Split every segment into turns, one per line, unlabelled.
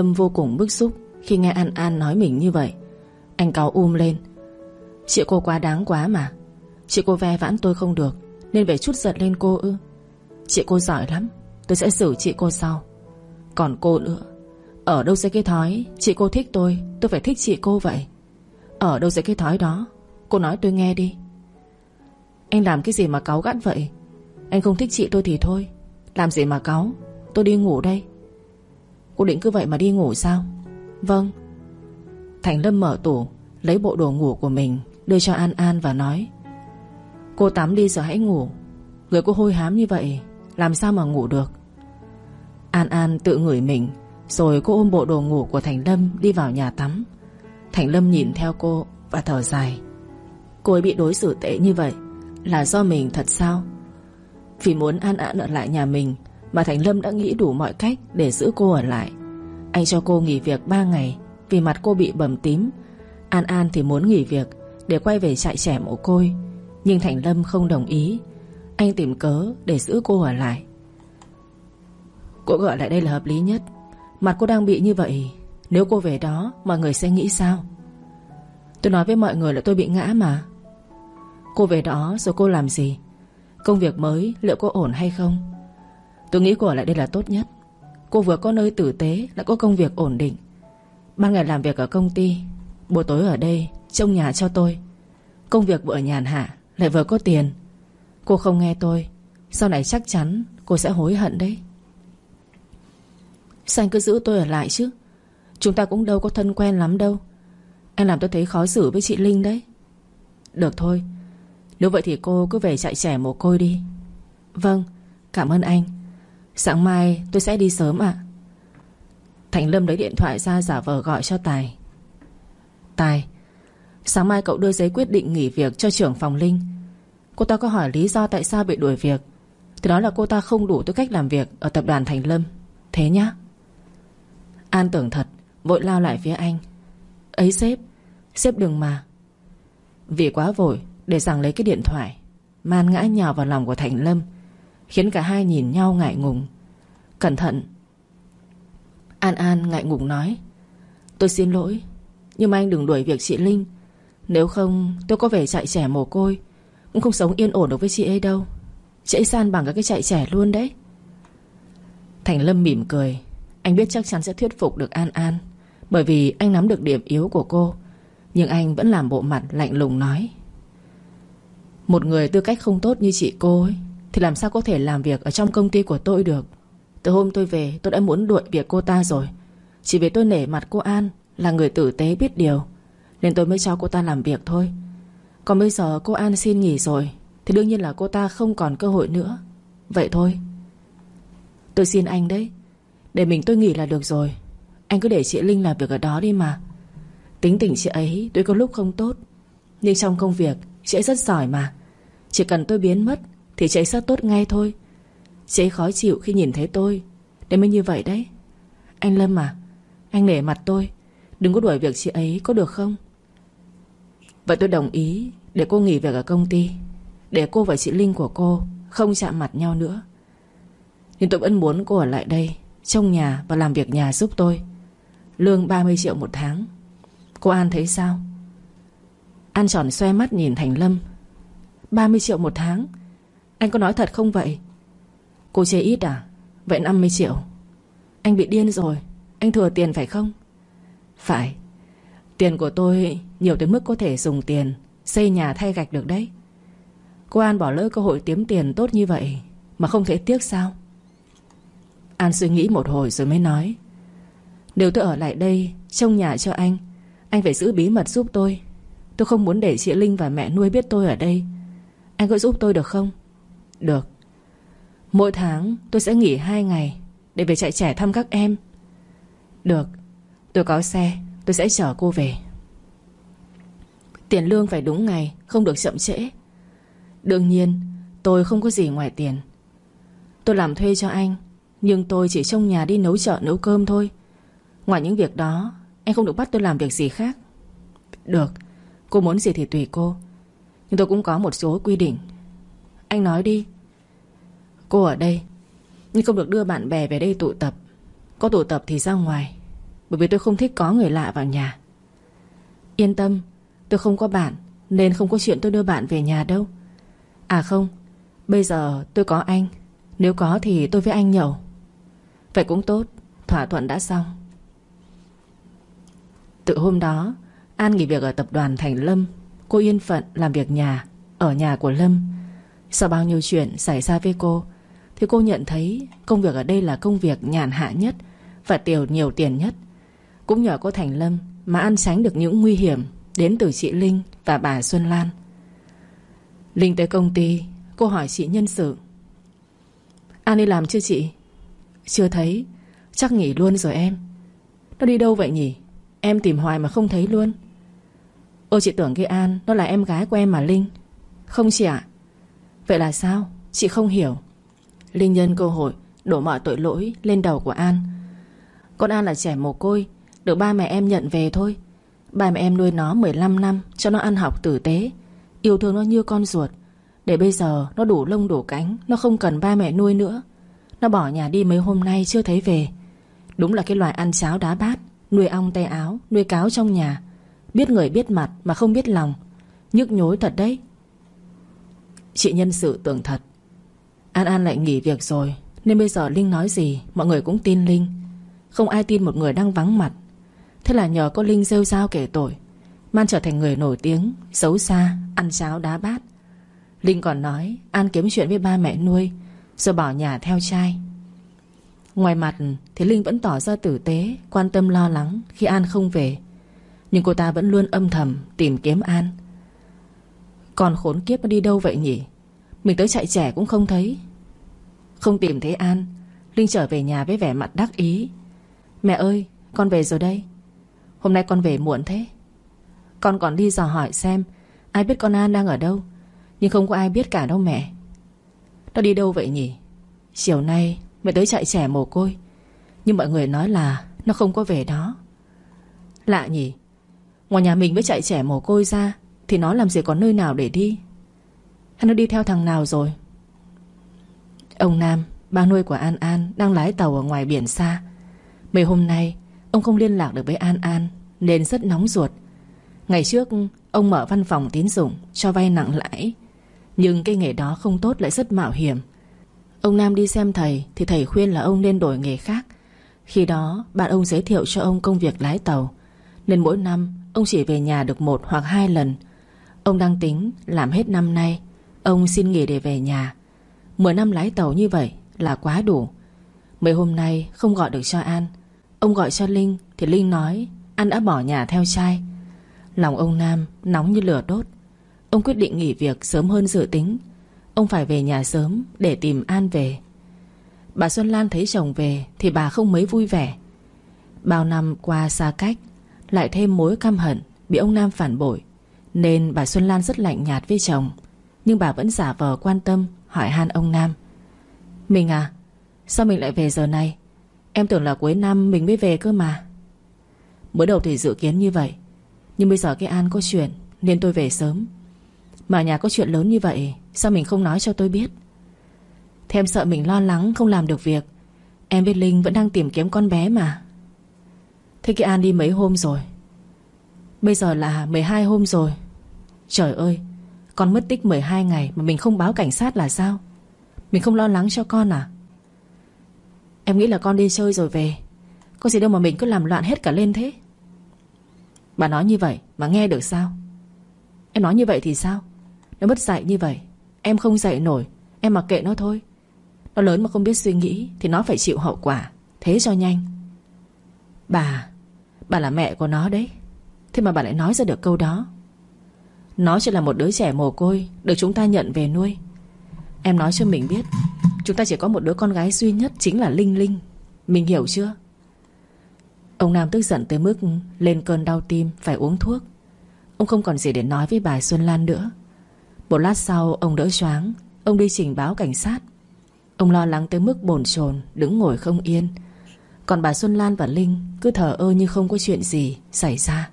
Lâm vô cùng bức xúc Khi nghe An An nói mình như vậy. Anh cáu um lên. Chị cô quá đáng quá mà. Chị cô ve vãn tôi không được, Nên phải chút giận lên cô ư. Chị cô giỏi lắm, Tôi sẽ xử chị cô sau. Còn cô nữa. Ở đâu ra cái thói, Chị cô thích tôi Tôi phải thích chị cô vậy. Ở đâu ra cái thói đó, Cô nói tôi nghe đi. Anh làm cái gì mà cáu gắt vậy? Anh không thích chị tôi thì thôi. Làm gì mà cáu, Tôi đi ngủ đây. Cô định cứ vậy mà đi ngủ sao? Vâng. Thành Lâm mở tủ, Lấy bộ đồ ngủ của mình, Đưa cho An An và nói, Cô tắm đi rồi hãy ngủ. Người cô hôi hám như vậy, Làm sao mà ngủ được? An An tự ngửi mình, Rồi cô ôm bộ đồ ngủ của Thành Lâm Đi vào nhà tắm. Thành Lâm nhìn theo cô và thở dài, Cô ấy bị đối xử tệ như vậy Là do mình thật sao? Vì muốn An An ở lại nhà mình mà Thành Lâm đã nghĩ đủ mọi cách Để giữ cô ở lại. Anh cho cô nghỉ việc 3 ngày, Vì mặt cô bị bầm tím. An An thì muốn nghỉ việc Để quay về trại trẻ mồ côi, Nhưng Thành Lâm không đồng ý. Anh tìm cớ để giữ cô ở lại. Cô gọi lại đây là hợp lý nhất. Mặt cô đang bị như vậy, Nếu cô về đó, mọi người sẽ nghĩ sao? Tôi nói với mọi người là tôi bị ngã mà. Cô về đó rồi cô làm gì? Công việc mới, liệu có ổn hay không? Tôi nghĩ cô ở lại đây là tốt nhất. Cô vừa có nơi tử tế, Lại có công việc ổn định. Ban ngày làm việc ở công ty, Buổi tối ở đây, Trông nhà cho tôi. Công việc vừa nhàn hạ, Lại vừa có tiền. Cô không nghe tôi, Sau này chắc chắn cô sẽ hối hận đấy. Sao anh cứ giữ tôi ở lại chứ. Chúng ta cũng đâu có thân quen lắm đâu. Anh làm tôi thấy khó xử với chị Linh đấy. Được thôi. Nếu vậy thì cô cứ về chạy trẻ mồ côi đi. Vâng Cảm ơn anh. Sáng mai tôi sẽ đi sớm ạ. Thành Lâm lấy điện thoại ra giả vờ gọi cho Tài. Tài, Sáng mai cậu đưa giấy quyết định nghỉ việc cho trưởng phòng Linh. Cô ta có hỏi lý do tại sao bị đuổi việc. Thì đó là cô ta không đủ tư cách làm việc Ở tập đoàn Thành Lâm. Thế nhá. An tưởng thật, Vội lao lại phía anh. Ấy sếp Sếp đừng mà. Vì quá vội Để rằng lấy cái điện thoại, Man ngã nhào vào lòng của Thành Lâm. Khiến cả hai nhìn nhau ngại ngùng. Cẩn thận. An An ngại ngùng nói, Tôi xin lỗi, Nhưng mà anh đừng đuổi việc chị Linh. Nếu không, tôi có về chạy trẻ mồ côi, Cũng không sống yên ổn được với chị ấy đâu. Chị ấy san bằng các cái chạy trẻ luôn đấy. Thành Lâm mỉm cười. Anh biết chắc chắn sẽ thuyết phục được An An, Bởi vì anh nắm được điểm yếu của cô, Nhưng anh vẫn làm bộ mặt lạnh lùng nói, Một người tư cách không tốt như chị cô ấy thì làm sao có thể làm việc ở trong công ty của tôi được? Từ hôm tôi về, tôi đã muốn đuổi việc cô ta rồi. Chỉ vì tôi nể mặt cô An Là người tử tế biết điều, Nên tôi mới cho cô ta làm việc thôi. Còn bây giờ cô An xin nghỉ rồi, Thì đương nhiên là cô ta không còn cơ hội nữa. Vậy thôi. Tôi xin anh đấy. Để mình tôi nghỉ là được rồi. Anh cứ để chị Linh làm việc ở đó đi mà. Tính tình chị ấy tôi có lúc không tốt, Nhưng trong công việc Chị ấy rất giỏi mà. Chỉ cần tôi biến mất thì chị ấy sẽ tốt ngay thôi. Chị ấy khó chịu khi nhìn thấy tôi. Để mới như vậy đấy. Anh Lâm à Anh nể mặt tôi. Đừng có đuổi việc chị ấy có được không? Vậy tôi đồng ý Để cô nghỉ việc ở công ty. Để cô và chị Linh của cô Không chạm mặt nhau nữa. Nhưng tôi vẫn muốn cô ở lại đây, Trong nhà và làm việc nhà giúp tôi. Lương 30 triệu một tháng. Cô An thấy sao? An tròn xoe mắt nhìn Thành Lâm. 30 triệu một tháng? Anh có nói thật không vậy? Cô chê ít à? Vậy 50 triệu. Anh bị điên rồi. Anh thừa tiền phải không? Phải. Tiền của tôi nhiều tới mức có thể dùng tiền Xây nhà thay gạch được đấy. Cô An bỏ lỡ cơ hội kiếm tiền tốt như vậy Mà không thể tiếc sao? An suy nghĩ một hồi rồi mới nói. Nếu tôi ở lại đây Trông nhà cho anh Anh phải giữ bí mật giúp tôi. Tôi không muốn để chị Linh và mẹ nuôi biết tôi ở đây. Anh có giúp tôi được không? Được. Mỗi tháng tôi sẽ nghỉ 2 ngày Để về chạy trẻ thăm các em. Được, Tôi có xe, Tôi sẽ chở cô về. Tiền lương phải đúng ngày, Không được chậm trễ. Đương nhiên, tôi không có gì ngoài tiền. Tôi làm thuê cho anh, Nhưng tôi chỉ trong nhà đi nấu chợ, nấu cơm thôi. Ngoài những việc đó, Anh không được bắt tôi làm việc gì khác. Được, Cô muốn gì thì tùy cô. Nhưng tôi cũng có một số quy định. Anh nói đi. Cô ở đây, Nhưng không được đưa bạn bè về đây tụ tập. Có tụ tập thì ra ngoài, Bởi vì tôi không thích có người lạ vào nhà. Yên tâm, Tôi không có bạn, Nên không có chuyện tôi đưa bạn về nhà đâu. À không, Bây giờ tôi có anh, Nếu có thì tôi với anh nhậu. Vậy cũng tốt, Thỏa thuận đã xong. Từ hôm đó, An nghỉ việc ở tập đoàn Thành Lâm. Cô yên phận làm việc nhà, Ở nhà của Lâm. Sau bao nhiêu chuyện xảy ra với cô, Thì cô nhận thấy công việc ở đây là công việc nhàn hạ nhất Và tiêu nhiều tiền nhất. Cũng nhờ cô Thành Lâm Mà An sánh được những nguy hiểm Đến từ chị Linh và bà Xuân Lan. Linh tới công ty, Cô hỏi chị nhân sự. An đi làm chưa chị? Chưa thấy. Chắc nghỉ luôn rồi em. Nó đi đâu vậy nhỉ? Em tìm hoài mà không thấy luôn. Ôi, chị tưởng cái An Nó là em gái của em mà Linh. Không chị ạ. Vậy là sao? Chị không hiểu. Linh nhân cơ hội, Đổ mọi tội lỗi lên đầu của An. Con An là trẻ mồ côi, Được ba mẹ em nhận về thôi. Ba mẹ em nuôi nó 15 năm Cho nó ăn học tử tế. Yêu thương nó như con ruột. Để bây giờ nó đủ lông đủ cánh, Nó không cần ba mẹ nuôi nữa. Nó bỏ nhà đi mấy hôm nay chưa thấy về. Đúng là cái loài ăn cháo đá bát, Nuôi ong tay áo, Nuôi cáo trong nhà. Biết người biết mặt mà không biết lòng. Nhức nhối thật đấy. Chị nhân sự tưởng thật. An An lại nghỉ việc rồi Nên bây giờ Linh nói gì Mọi người cũng tin Linh. Không ai tin một người đang vắng mặt. Thế là nhờ có Linh rêu rao kể tội Man trở thành người nổi tiếng Xấu xa, ăn cháo đá bát. Linh còn nói An kiếm chuyện với ba mẹ nuôi Rồi bỏ nhà theo trai. Ngoài mặt thì Linh vẫn tỏ ra tử tế Quan tâm lo lắng khi An không về. Nhưng cô ta vẫn luôn âm thầm Tìm kiếm An. Còn khốn kiếp nó đi đâu vậy nhỉ? Mình tới chạy trẻ cũng không thấy. Không tìm thấy An, Linh trở về nhà với vẻ mặt đắc ý. Mẹ ơi, con về rồi đây. Hôm nay con về muộn thế. Con còn đi dò hỏi xem Ai biết con An đang ở đâu, Nhưng không có ai biết cả đâu mẹ. Nó đi đâu vậy nhỉ? Chiều nay mẹ tới chạy trẻ mồ côi, Nhưng mọi người nói là Nó không có về đó. Lạ nhỉ? Ngoài nhà mình với chạy trẻ mồ côi ra thì nó làm gì có nơi nào để đi? Hay nó đi theo thằng nào rồi? Ông Nam, Ba nuôi của An An Đang lái tàu ở ngoài biển xa. Mấy hôm nay, Ông không liên lạc được với An An, Nên rất nóng ruột. Ngày trước, ông mở văn phòng tín dụng Cho vay nặng lãi. Nhưng cái nghề đó không tốt lại rất mạo hiểm. Ông Nam đi xem thầy Thì thầy khuyên là ông nên đổi nghề khác. Khi đó, bạn ông giới thiệu cho ông công việc lái tàu. Nên mỗi năm, Ông chỉ về nhà được một hoặc hai lần. Ông đang tính làm hết năm nay, Ông xin nghỉ để về nhà. Mười năm lái tàu như vậy là quá đủ. Mấy hôm nay không gọi được cho An. Ông gọi cho Linh Thì Linh nói An đã bỏ nhà theo trai. Lòng ông Nam nóng như lửa đốt. Ông quyết định nghỉ việc sớm hơn dự tính. Ông phải về nhà sớm Để tìm An về. Bà Xuân Lan thấy chồng về Thì bà không mấy vui vẻ. Bao năm qua xa cách, Lại thêm mối căm hận Bị ông Nam phản bội. Nên bà Xuân Lan rất lạnh nhạt với chồng, Nhưng bà vẫn giả vờ quan tâm, Hỏi han ông Nam. Mình à Sao mình lại về giờ này? Em tưởng là cuối năm mình mới về cơ mà. Mới đầu thì dự kiến như vậy, Nhưng bây giờ cái An có chuyện Nên tôi về sớm. Mà nhà có chuyện lớn như vậy, Sao mình không nói cho tôi biết? Thêm sợ mình lo lắng, không làm được việc. Em với Linh vẫn đang tìm kiếm con bé mà. Thế cái An đi mấy hôm rồi Bây giờ là 12 hôm rồi. Trời ơi, Con mất tích 12 ngày Mà mình không báo cảnh sát là sao? Mình không lo lắng cho con à? Em nghĩ là con đi chơi rồi về. Có gì đâu mà mình cứ làm loạn hết cả lên thế. Bà nói như vậy Mà nghe được sao? Em nói như vậy thì sao? Nó mất dạy như vậy, Em không dạy nổi, Em mặc kệ nó thôi. Nó lớn mà không biết suy nghĩ Thì nó phải chịu hậu quả. Thế cho nhanh. Bà Bà là mẹ của nó đấy. Thế mà bà lại nói ra được câu đó. Nó chỉ là một đứa trẻ mồ côi Được chúng ta nhận về nuôi. Em nói cho mình biết, Chúng ta chỉ có một đứa con gái duy nhất Chính là Linh Linh. Mình hiểu chưa? Ông Nam tức giận tới mức Lên cơn đau tim, phải uống thuốc. Ông không còn gì để nói với bà Xuân Lan nữa. Một lát sau, ông đỡ choáng, Ông đi trình báo cảnh sát. Ông lo lắng tới mức bồn chồn, Đứng ngồi không yên. Còn bà Xuân Lan và Linh Cứ thở ơ như không có chuyện gì xảy ra.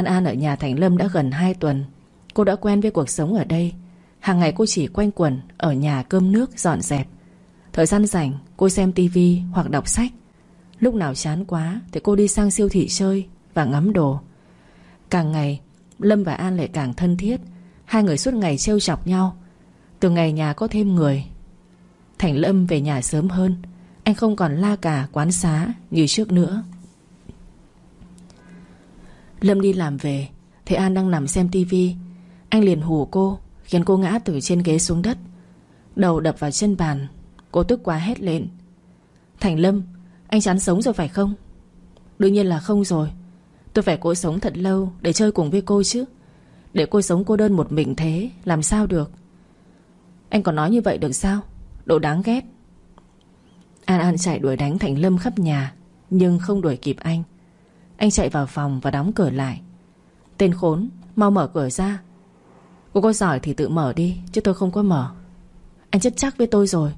An An ở nhà Thành Lâm đã gần 2 tuần. Cô đã quen với cuộc sống ở đây. Hàng ngày cô chỉ quanh quẩn Ở nhà cơm nước dọn dẹp. Thời gian rảnh, cô xem tivi hoặc đọc sách. Lúc nào chán quá Thì cô đi sang siêu thị chơi Và ngắm đồ. Càng ngày, Lâm và An lại càng thân thiết. Hai người suốt ngày trêu chọc nhau. Từ ngày nhà có thêm người, Thành Lâm về nhà sớm hơn. Anh không còn la cả quán xá Như trước nữa. Lâm đi làm về Thấy An đang nằm xem tivi Anh liền hù cô, Khiến cô ngã từ trên ghế xuống đất. Đầu đập vào chân bàn, Cô tức quá hét lên. Thành Lâm, Anh chán sống rồi phải không? Đương nhiên là không rồi. Tôi phải cố sống thật lâu để chơi cùng với cô chứ. Để cô sống cô đơn một mình thế, Làm sao được? Anh còn nói như vậy được sao? Độ đáng ghét. An An chạy đuổi đánh Thành Lâm khắp nhà, Nhưng không đuổi kịp anh. Anh chạy vào phòng và đóng cửa lại. Tên khốn, Mau mở cửa ra. Cô có giỏi thì tự mở đi, Chứ tôi không có mở. Anh chết chắc với tôi rồi.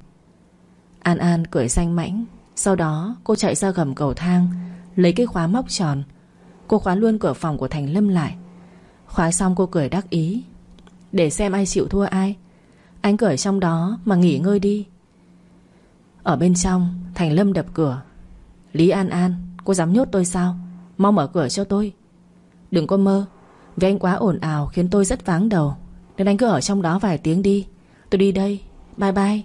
An An cười xanh mãnh. Sau đó, cô chạy ra gầm cầu thang, Lấy cái khóa móc tròn. Cô khóa luôn cửa phòng của Thành Lâm lại. Khóa xong cô cười đắc ý. Để xem ai chịu thua ai. Anh cởi trong đó mà nghỉ ngơi đi. Ở bên trong, Thành Lâm đập cửa. Lý An An, Cô dám nhốt tôi sao? Mau mở cửa cho tôi. Đừng có mơ, Vì anh quá ồn ào khiến tôi rất váng đầu. Nên anh cứ ở trong đó vài tiếng đi. Tôi đi đây. Bye bye.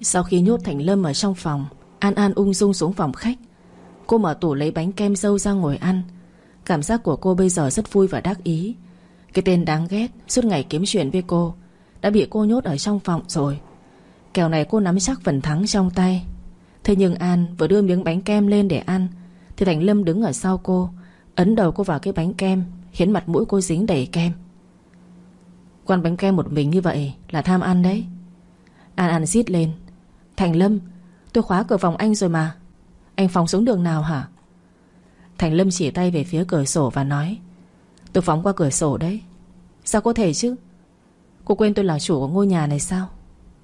Sau khi nhốt Thành Lâm ở trong phòng, An An ung dung xuống phòng khách. Cô mở tủ lấy bánh kem dâu ra ngồi ăn. Cảm giác của cô bây giờ rất vui và đắc ý. Cái tên đáng ghét, Suốt ngày kiếm chuyện với cô, Đã bị cô nhốt ở trong phòng rồi. Kèo này cô nắm chắc phần thắng trong tay. Thế nhưng An vừa đưa miếng bánh kem lên để ăn thì Thành Lâm đứng ở sau cô, Ấn đầu cô vào cái bánh kem, Khiến mặt mũi cô dính đầy kem. Quan bánh kem một mình như vậy Là tham ăn đấy. An An xít lên. Thành Lâm, Tôi khóa cửa phòng anh rồi mà. Anh phóng xuống đường nào hả? Thành Lâm chỉ tay về phía cửa sổ và nói, Tôi phóng qua cửa sổ đấy. Sao có thể chứ? Cô quên tôi là chủ của ngôi nhà này sao?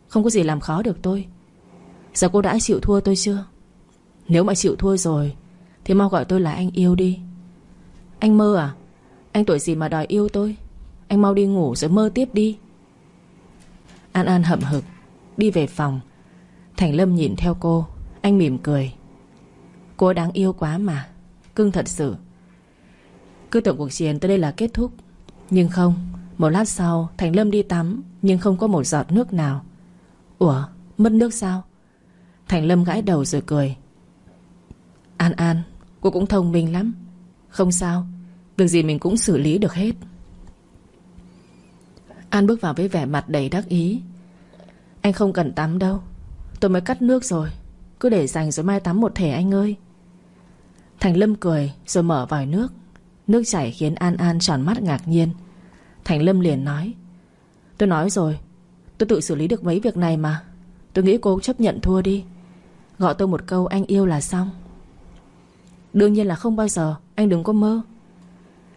Không có gì làm khó được tôi. Giờ cô đã chịu thua tôi chưa? Nếu mà chịu thua rồi thì mau gọi tôi là anh yêu đi. Anh mơ à? Anh tuổi gì mà đòi yêu tôi? Anh mau đi ngủ rồi mơ tiếp đi. An An hậm hực, Đi về phòng. Thành Lâm nhìn theo cô, Anh mỉm cười. Cô đáng yêu quá mà, Cưng thật sự. Cứ tưởng cuộc chiến tới đây là kết thúc. Nhưng không, Một lát sau, Thành Lâm đi tắm, Nhưng không có một giọt nước nào. Ủa, mất nước sao? Thành Lâm gãi đầu rồi cười. An An Cô cũng thông minh lắm. Không sao, Việc gì mình cũng xử lý được hết. An bước vào với vẻ mặt đầy đắc ý. Anh không cần tắm đâu, Tôi mới cắt nước rồi. Cứ để dành rồi mai tắm một thể anh ơi. Thành Lâm cười rồi mở vòi nước. Nước chảy khiến An An tròn mắt ngạc nhiên. Thành Lâm liền nói, Tôi nói rồi, Tôi tự xử lý được mấy việc này mà. Tôi nghĩ cô chấp nhận thua đi. Gọi tôi một câu anh yêu là xong. Đương nhiên là không bao giờ, Anh đừng có mơ.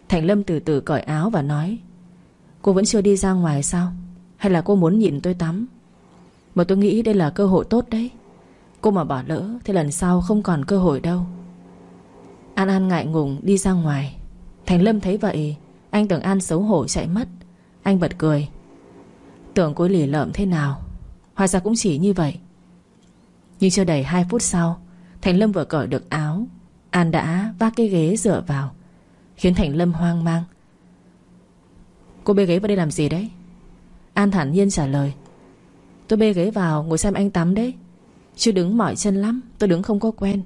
Thành Lâm từ từ cởi áo và nói, Cô vẫn chưa đi ra ngoài sao? Hay là cô muốn nhìn tôi tắm? Mà tôi nghĩ đây là cơ hội tốt đấy. Cô mà bỏ lỡ Thì lần sau không còn cơ hội đâu. An An ngại ngùng đi ra ngoài. Thành Lâm thấy vậy, Anh tưởng An xấu hổ chạy mất. Anh bật cười, Tưởng cô lì lợm thế nào? Hóa ra cũng chỉ như vậy. Nhưng chưa đầy 2 phút sau, Thành Lâm vừa cởi được áo An đã vác cái ghế dựa vào, Khiến Thành Lâm hoang mang. Cô bê ghế vào đây làm gì đấy? An thản nhiên trả lời. Tôi bê ghế vào ngồi xem anh tắm đấy. Chứ đứng mỏi chân lắm, Tôi đứng không có quen.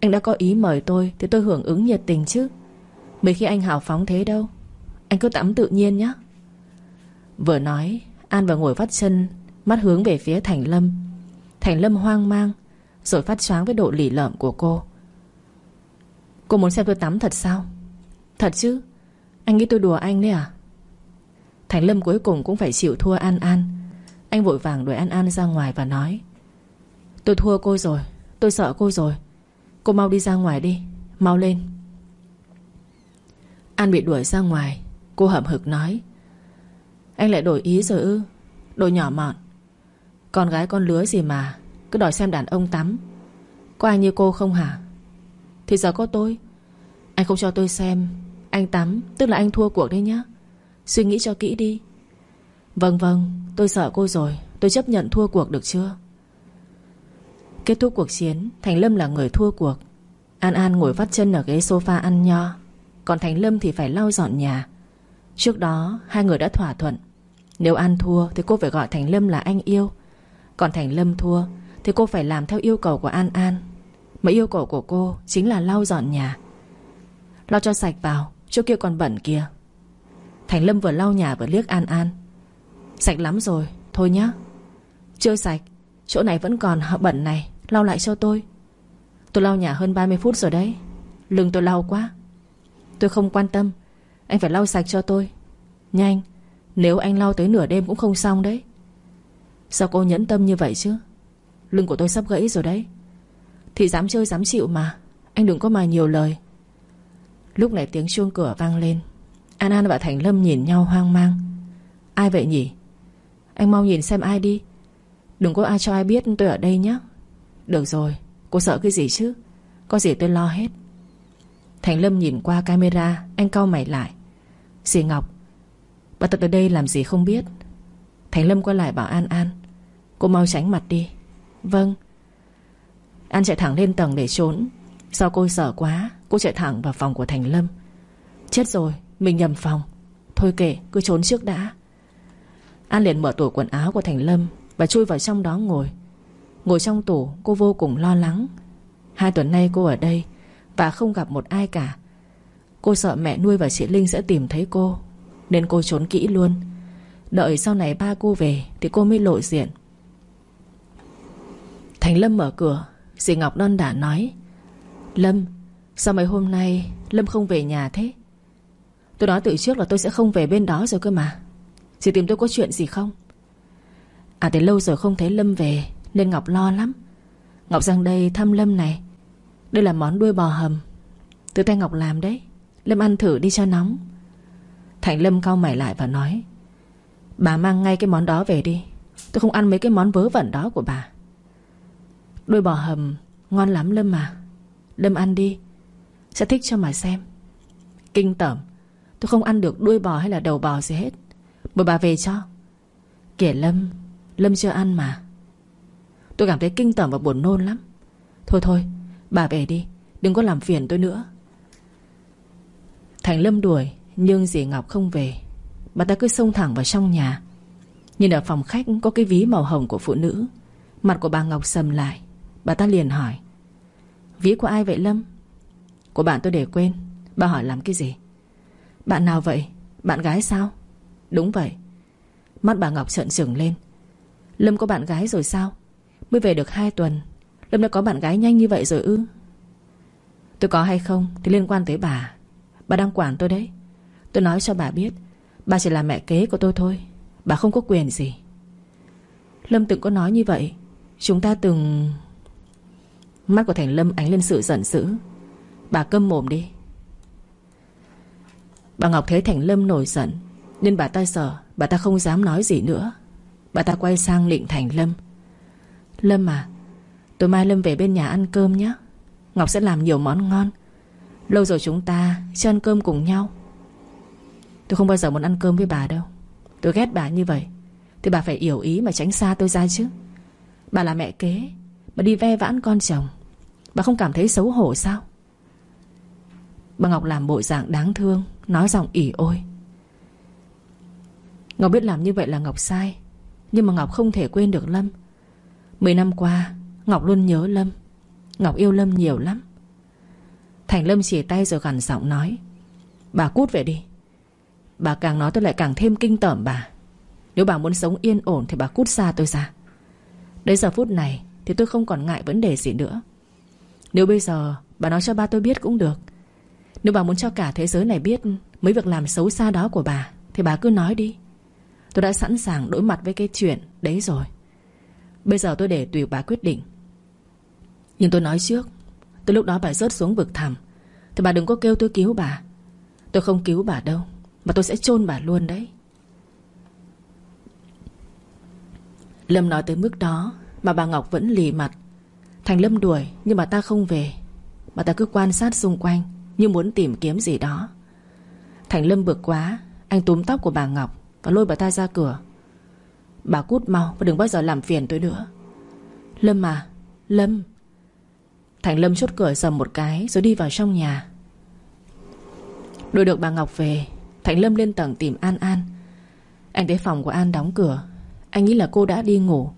Anh đã có ý mời tôi Thì tôi hưởng ứng nhiệt tình chứ. Mấy khi anh hào phóng thế đâu, Anh cứ tắm tự nhiên nhé Vừa nói, An vừa ngồi vắt chân, Mắt hướng về phía Thành Lâm. Thành Lâm hoang mang, Rồi phát choáng với độ lỉ lợm của cô. Cô muốn xem tôi tắm thật sao? Thật chứ? Anh nghĩ tôi đùa anh đấy à? Thành Lâm cuối cùng cũng phải chịu thua An An. Anh vội vàng đuổi An An ra ngoài và nói, Tôi thua cô rồi, Tôi sợ cô rồi. Cô mau đi ra ngoài đi, Mau lên. An bị đuổi ra ngoài, Cô hậm hực nói, Anh lại đổi ý rồi ư? Đồ nhỏ mọn. Con gái con lứa gì mà, Cứ đòi xem đàn ông tắm. Có ai như cô không hả? Thì giờ có tôi. Anh không cho tôi xem. Anh tắm, tức là anh thua cuộc đấy nhá. Suy nghĩ cho kỹ đi. Vâng vâng tôi sợ cô rồi. Tôi chấp nhận thua cuộc được chưa? Kết thúc cuộc chiến, Thành Lâm là người thua cuộc. An An ngồi vắt chân ở ghế sofa ăn nho. Còn Thành Lâm thì phải lau dọn nhà. Trước đó, hai người đã thỏa thuận. Nếu An thua thì cô phải gọi Thành Lâm là anh yêu. Còn Thành Lâm thua Thì cô phải làm theo yêu cầu của An An. Mà yêu cầu của cô chính là lau dọn nhà. Lau cho sạch vào, Chỗ kia còn bẩn kia. Thành Lâm vừa lau nhà vừa liếc An An. Sạch lắm rồi, Thôi nhá. Chưa sạch, Chỗ này vẫn còn bẩn này, Lau lại cho tôi. Tôi lau nhà hơn 30 phút rồi đấy. Lưng tôi lau quá. Tôi không quan tâm, Anh phải lau sạch cho tôi. Nhanh, Nếu anh lau tới nửa đêm cũng không xong đấy. Sao cô nhẫn tâm như vậy chứ? Lưng của tôi sắp gãy rồi đấy. Thì dám chơi, dám chịu mà. Anh đừng có mà nhiều lời. Lúc này tiếng chuông cửa vang lên. An An và Thành Lâm nhìn nhau hoang mang. Ai vậy nhỉ? Anh mau nhìn xem ai đi. Đừng có ai cho ai biết tôi ở đây nhé Được rồi, Cô sợ cái gì chứ? Có gì tôi lo hết. Thành Lâm nhìn qua camera, Anh cau mày lại. Dì Ngọc, Bà ta ở đây làm gì không biết? Thành Lâm quay lại bảo An An, Cô mau tránh mặt đi. Vâng. An chạy thẳng lên tầng để trốn. Sau cô sợ quá? Cô chạy thẳng vào phòng của Thành Lâm. Chết rồi, Mình nhầm phòng. Thôi kệ, cứ trốn trước đã. An liền mở tủ quần áo của Thành Lâm Và chui vào trong đó ngồi. Ngồi trong tủ, cô vô cùng lo lắng. Hai tuần nay cô ở đây Và không gặp một ai cả. Cô sợ mẹ nuôi và chị Linh sẽ tìm thấy cô, Nên cô trốn kỹ luôn. Đợi sau này ba cô về Thì cô mới lộ diện. Thành Lâm mở cửa Dì Ngọc đon đã nói, Lâm, Sao mấy hôm nay Lâm không về nhà thế? Tôi nói từ trước là tôi sẽ không về bên đó rồi cơ mà. Chị tìm tôi có chuyện gì không? À từ lâu rồi không thấy Lâm về, Nên Ngọc lo lắm. Ngọc sang đây thăm Lâm này. Đây là món đuôi bò hầm. Từ tay Ngọc làm đấy. Lâm ăn thử đi cho nóng. Thành Lâm cau mày lại và nói, Bà mang ngay cái món đó về đi. Tôi không ăn mấy cái món vớ vẩn đó của bà. Đuôi bò hầm, Ngon lắm Lâm mà Lâm ăn đi. Sẽ thích cho mà xem. Kinh tởm. Tôi không ăn được đuôi bò hay là đầu bò gì hết. Mời bà về cho. Kể Lâm Lâm chưa ăn mà. Tôi cảm thấy kinh tởm và buồn nôn lắm. Thôi thôi, Bà về đi. Đừng có làm phiền tôi nữa. Thành Lâm đuổi, Nhưng dì Ngọc không về. Bà ta cứ xông thẳng vào trong nhà. Nhìn ở phòng khách có cái ví màu hồng của phụ nữ. Mặt của bà Ngọc sầm lại. Bà ta liền hỏi Ví của ai vậy Lâm? Của bạn tôi để quên. Bà hỏi làm cái gì? Bạn nào vậy? Bạn gái sao? Đúng vậy. Mắt bà Ngọc trợn trừng lên. Lâm có bạn gái rồi sao? Mới về được 2 tuần. Lâm đã có bạn gái nhanh như vậy rồi ư? Tôi có hay không thì liên quan tới bà. Bà đang quản tôi đấy. Tôi nói cho bà biết, Bà chỉ là mẹ kế của tôi thôi. Bà không có quyền gì. Lâm từng có nói như vậy. Chúng ta từng Mắt của Thành Lâm ánh lên sự giận dữ. Bà câm mồm đi. Bà Ngọc thấy Thành Lâm nổi giận, Nên bà ta sợ Bà ta không dám nói gì nữa. Bà ta quay sang lịnh Thành Lâm. Lâm à Tối mai Lâm về bên nhà ăn cơm nhé. Ngọc sẽ làm nhiều món ngon. Lâu rồi chúng ta chưa ăn cơm cùng nhau. Tôi không bao giờ muốn ăn cơm với bà đâu. Tôi ghét bà như vậy. Thì bà phải hiểu ý mà tránh xa tôi ra chứ. Bà là mẹ kế. Bà đi ve vãn con chồng. Bà không cảm thấy xấu hổ sao? Bà Ngọc làm bộ dạng đáng thương, Nói giọng ỉ ôi. Ngọc biết làm như vậy là Ngọc sai, Nhưng mà Ngọc không thể quên được Lâm. Mười năm qua, Ngọc luôn nhớ Lâm. Ngọc yêu Lâm nhiều lắm. Thành Lâm chỉ tay rồi gằn giọng nói, Bà cút về đi. Bà càng nói tôi lại càng thêm kinh tởm bà. Nếu bà muốn sống yên ổn Thì bà cút xa tôi ra. Đến giờ phút này thì tôi không còn ngại vấn đề gì nữa. Nếu bây giờ bà nói cho ba tôi biết cũng được. Nếu bà muốn cho cả thế giới này biết Mấy việc làm xấu xa đó của bà, Thì bà cứ nói đi. Tôi đã sẵn sàng đối mặt với cái chuyện đấy rồi. Bây giờ tôi để tùy bà quyết định. Nhưng tôi nói trước, Từ lúc đó bà rớt xuống vực thẳm, Thì bà đừng có kêu tôi cứu bà. Tôi không cứu bà đâu, Mà tôi sẽ chôn bà luôn đấy. Lâm nói tới mức đó mà bà Ngọc vẫn lì mặt. Thành Lâm đuổi, nhưng mà ta không về. Bà ta cứ quan sát xung quanh, Như muốn tìm kiếm gì đó. Thành Lâm bực quá, Anh túm tóc của bà Ngọc Và lôi bà ta ra cửa. Bà cút mau và đừng bao giờ làm phiền tôi nữa. Lâm à Lâm. Thành Lâm chốt cửa sầm một cái Rồi đi vào trong nhà. Đuổi được bà Ngọc về, Thành Lâm lên tầng tìm An An. Anh thấy phòng của An đóng cửa. Anh nghĩ là cô đã đi ngủ.